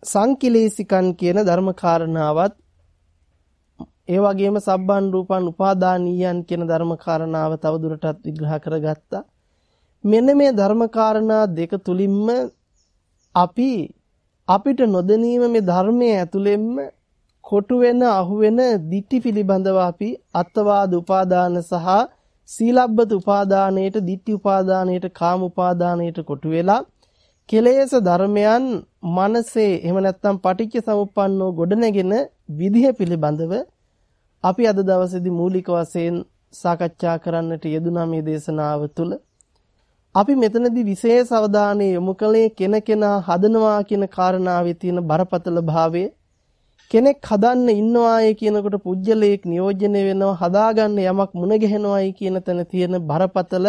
සංකිලේසිකන් කියන ධර්ම කාරණාවත් ඒ වගේම සබ්බන් රූපන් උපාදානීයන් කියන ධර්ම කාරණාව තවදුරටත් විග්‍රහ කරගත්තා. මෙන්න මේ ධර්ම කාරණා දෙක තුලින්ම අපි අපිට නොදැනීම මේ ධර්මයේ ඇතුළෙන්ම කොටු වෙන අහු වෙන ditthi පිළිබඳව අපි අත්වාද උපාදාන සහ සීලබ්බත උපාදානයේට, ditthi උපාදානයේට, කාම උපාදානයේට කොටු වෙලා කෙලෙස් ධර්මයන් මනසේ එහෙම නැත්නම් පටිච්ච සමුප්පන්නෝ ගොඩනැගෙන විදිහ පිළිබඳව අපි අද දවසේදී මූලික වශයෙන් සාකච්ඡා කරන්නට යෙදුනා මේ දේශනාව තුළ. අපි මෙතනදී විශේෂ අවධානය යොමු කළේ කෙනකෙනා හදනවා කියන කාරණාවේ තියෙන බරපතල භාවය කෙනෙක් හදන්න ඉන්නවායි කියනකොට පුජ්‍යලයක් නියෝජනය වෙනවා හදාගන්න යමක් මුණ ගැහෙනවායි කියන තැන තියෙන බරපතල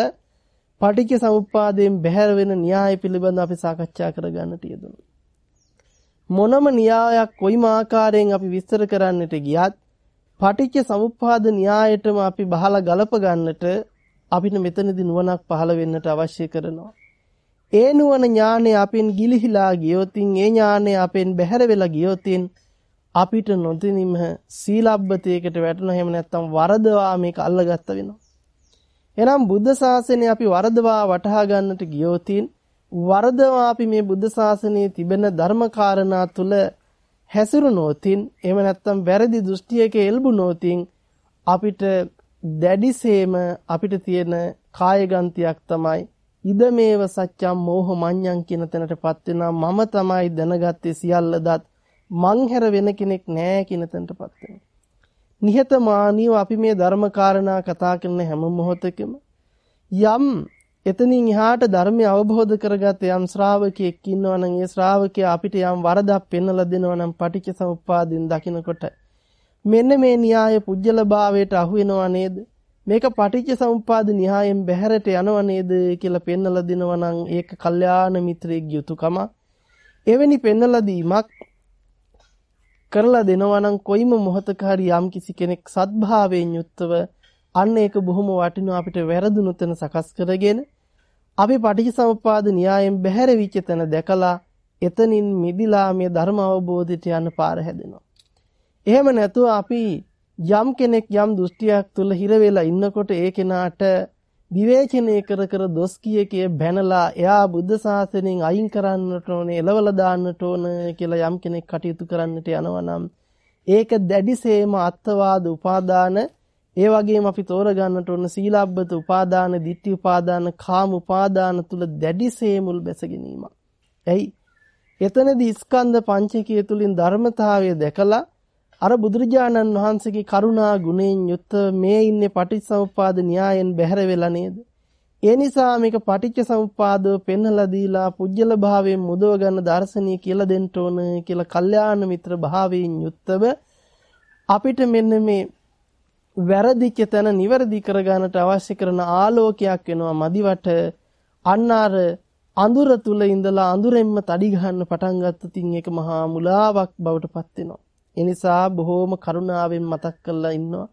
පටිච්ච සමුප්පාදයෙන් බැහැර වෙන න්‍යාය පිළිබඳ අපි සාකච්ඡා කරගන්නට යෙදුණා. මොනම න්‍යායක් කොයිම ආකාරයෙන් අපි විස්තර කරන්නට ගියත් පටිච්ච සමුප්පාද න්‍යායයටම අපි බහලා ගලප ගන්නට අපිට මෙතනදී නුවණක් පහළ වෙන්නට අවශ්‍ය කරනවා. ඒ නුවණ ඥානය අපෙන් ගිලිහිලා ගියොතින් ඒ ඥානය අපෙන් බැහැර වෙලා ගියොතින් අපිට නොදෙනින්ම සීලබ්බතයකට වැටෙනවා එහෙම නැත්නම් වරදවා මේක අල්ලගත්ත වෙනවා. එහෙනම් බුද්ධ ශාසනය අපි වරදවා වටහා ගන්නට ගියොතින් වරදවා අපි මේ බුද්ධ ශාසනයේ තිබෙන ධර්මකාරණා තුල හැසිරුණොතින් එහෙම නැත්නම් වැරදි දෘෂ්ටියක එල්බුණොතින් අපිට දැඩිසේම අපිට තියෙන කායගන්තියක් තමයි ඉදමේව සත්‍යම් මෝහ මඤ්ඤං කියන තැනටපත් වෙනවා මම තමයි දැනගත්තේ සියල්ලදත් මං හැර වෙන කෙනෙක් නෑ කියන තැනටපත් වෙනවා. නිහතමානීව අපි මේ ධර්ම කාරණා කතා කරන හැම මොහොතකම යම් එතනින් එහාට ධර්මය අවබෝධ කරගත් යම් ශ්‍රාවකයෙක් ඉන්නවා නම් ඒ ශ්‍රාවකයා අපිට යම් වරදක් පෙන්වලා දෙනවා නම් පටිච්ච සමුප්පාදින් දකිනකොට මෙන්න මේ න්‍යාය පුජ්‍යල භාවයට අහු වෙනවා නේද මේක පටිච්ච සමුප්පාද න්‍යායෙන් බැහැරට යනවා නේද කියලා පෙන්වලා දෙනවා නම් ඒක කල්යාණ මිත්‍රයෙක් යුතුයකම එවැනි පෙන්වලා දීමක් කරලා දෙනවා නම් කොයිම මොහතක හරි යම් කිසි කෙනෙක් සත්භාවයෙන් යුක්තව අන්න ඒක බොහොම වටිනවා අපිට වැරදුණු තැන සකස් කරගෙන අපි පටිච්චසමුප්පාද න්‍යායෙන් බැහැර විච තැන දැකලා එතනින් මිදිලා මේ ධර්ම අවබෝධයට යන්න පාර හැදෙනවා. එහෙම නැතුව අපි යම් කෙනෙක් යම් දෘෂ්ටියක් තුල හිර වෙලා ඉන්නකොට ඒ කෙනාට විවේචනය කර කර දොස් කිය කිය බැනලා එයා බුද්ධ ශාසනයෙන් අයින් කරන්නට ඕනේ එලවලා දාන්නට ඕන කියලා යම් කෙනෙක් කටයුතු කරන්නට යනවා නම් ඒක දැඩිසේම අත්වාද උපාදාන ඒ වගේම අපි තෝරගන්නට ඕන සීලබ්බත උපාදාන, ditthi උපාදාන, කාම උපාදාන තුල දැඩිසේ මුල් බැස ගැනීම. එයි එතනදී ස්කන්ධ පංචකය තුලින් ධර්මතාවය දැකලා අර බුදුරජාණන් වහන්සේගේ කරුණා ගුණයෙන් යුත් මේ ඉන්නේ පටිච්චසමුප්පාද න්‍යායෙන් බැහැර වෙලා නේද? ඒ නිසා මේක පටිච්චසමුප්පාදව පෙන්වලා දීලා පුජ්‍යල භාවයෙන් මුදව ගන්න දර්ශනීය කියලා දෙන්න ඕන කියලා කල්යාණ මිත්‍ර භාවයෙන් යුක්තව අපිට මෙන්න මේ වැරදිච්ච තැන නිවැරදි කරගන්නට අවශ්‍ය කරන ආලෝකයක් වෙනවා මදිවට අන්න අර අඳුර තුල ඉඳලා අඳුරෙන්ම තඩි ගන්න පටන් ගත්තොත් ඒක මහා මුලාවක් බවට පත් වෙනවා. ඒ නිසා බොහෝම කරුණාවෙන් මතක් කරලා ඉන්නවා.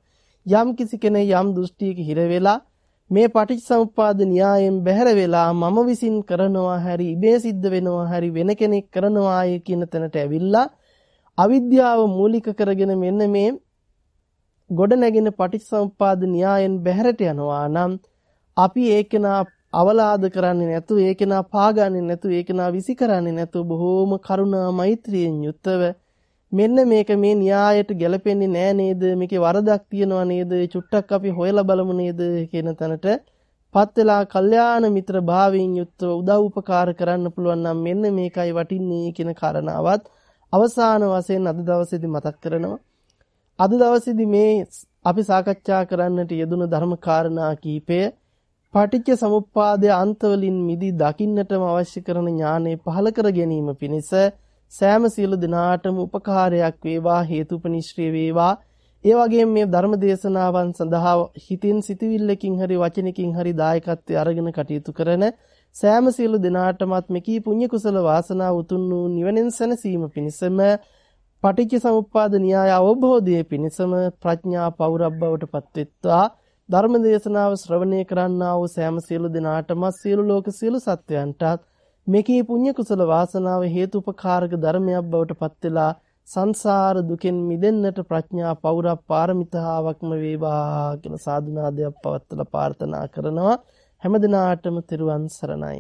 යම් කිසි කෙනෙක් යම් දෘෂ්ටියක හිර වෙලා මේ පටිච්චසමුප්පාද න්‍යායෙන් බැහැර වෙලා මම විසින් කරනවා හැරි ඉබේ සිද්ධ වෙනවා හැරි වෙන කෙනෙක් කරනවාය කියන තැනට ඇවිල්ලා අවිද්‍යාව මූලික කරගෙන මෙන්න මේ ගොඩ නැගෙන පටිච්චසමුප්පාද න්‍යායෙන් බැහැරට යනවා නම් අපි ඒකනා අවලාද කරන්නේ නැතු ඒකනා පාගන්නේ නැතු ඒකනා විසි කරන්නේ නැතු බොහෝම කරුණා මෛත්‍රියෙන් යුක්තව මෙන්න මේක මේ න්‍යායට ගැලපෙන්නේ නෑ නේද? මේකේ වරදක් තියනවා නේද? චුට්ටක් අපි හොයලා බලමු නේද කියන තැනට පත් වෙලා කල්යාණ මිත්‍ර භාවයෙන් යුක්තව උදව් උපකාර කරන්න පුළුවන් නම් මෙන්න මේකයි වටින්නේ කියන කාරණාවත් අවසාන වශයෙන් අද දවසේදී මතක් කරනවා. අද දවසේදී මේ අපි සාකච්ඡා කරන්නට යෙදුණු ධර්ම කාරණා කීපය පටිච්ච සමුප්පාදයේ අන්තවලින් මිදී දකින්නටම අවශ්‍ය කරන ඥානෙ පහල කර ගැනීම පිණිස සෑම සියලු දිනාටම උපකාරයක් වේවා හේතුපනිශ්‍රේ වේවා. ඒ වගේම මේ ධර්ම දේශනාවන් සඳහා හිතින් සිතවිල්ලකින් හරි වචනකින් හරි දායකත්වයේ අරගෙන කටයුතු කරන සෑම සියලු දිනාටමත් මෙකී පුණ්‍ය කුසල වාසනාව උතුම් වූ නිවනෙන් සැනසීම පිණිසම පටිච්ච සමුප්පාද න්‍යාය අවබෝධයේ පිණසම ප්‍රඥා පෞරබ්බවට පත්වෙත්වා. ධර්ම දේශනාව ශ්‍රවණය කරන්නා වූ සෑම සියලු දෙනාටම සියලු ලෝක සියලු සත්වයන්ටත් මේකී පුණ්‍ය කුසල වාසනාව හේතුපකාරක ධර්මයක් බවට පත් වෙලා සංසාර දුකෙන් මිදෙන්නට ප්‍රඥා පෞරා පාරමිතාවක්ම වේවා කියලා සාදුනාදයක් පවත්වලා ප්‍රාර්ථනා කරනවා. හැම දිනාටම තෙරුවන් සරණයි.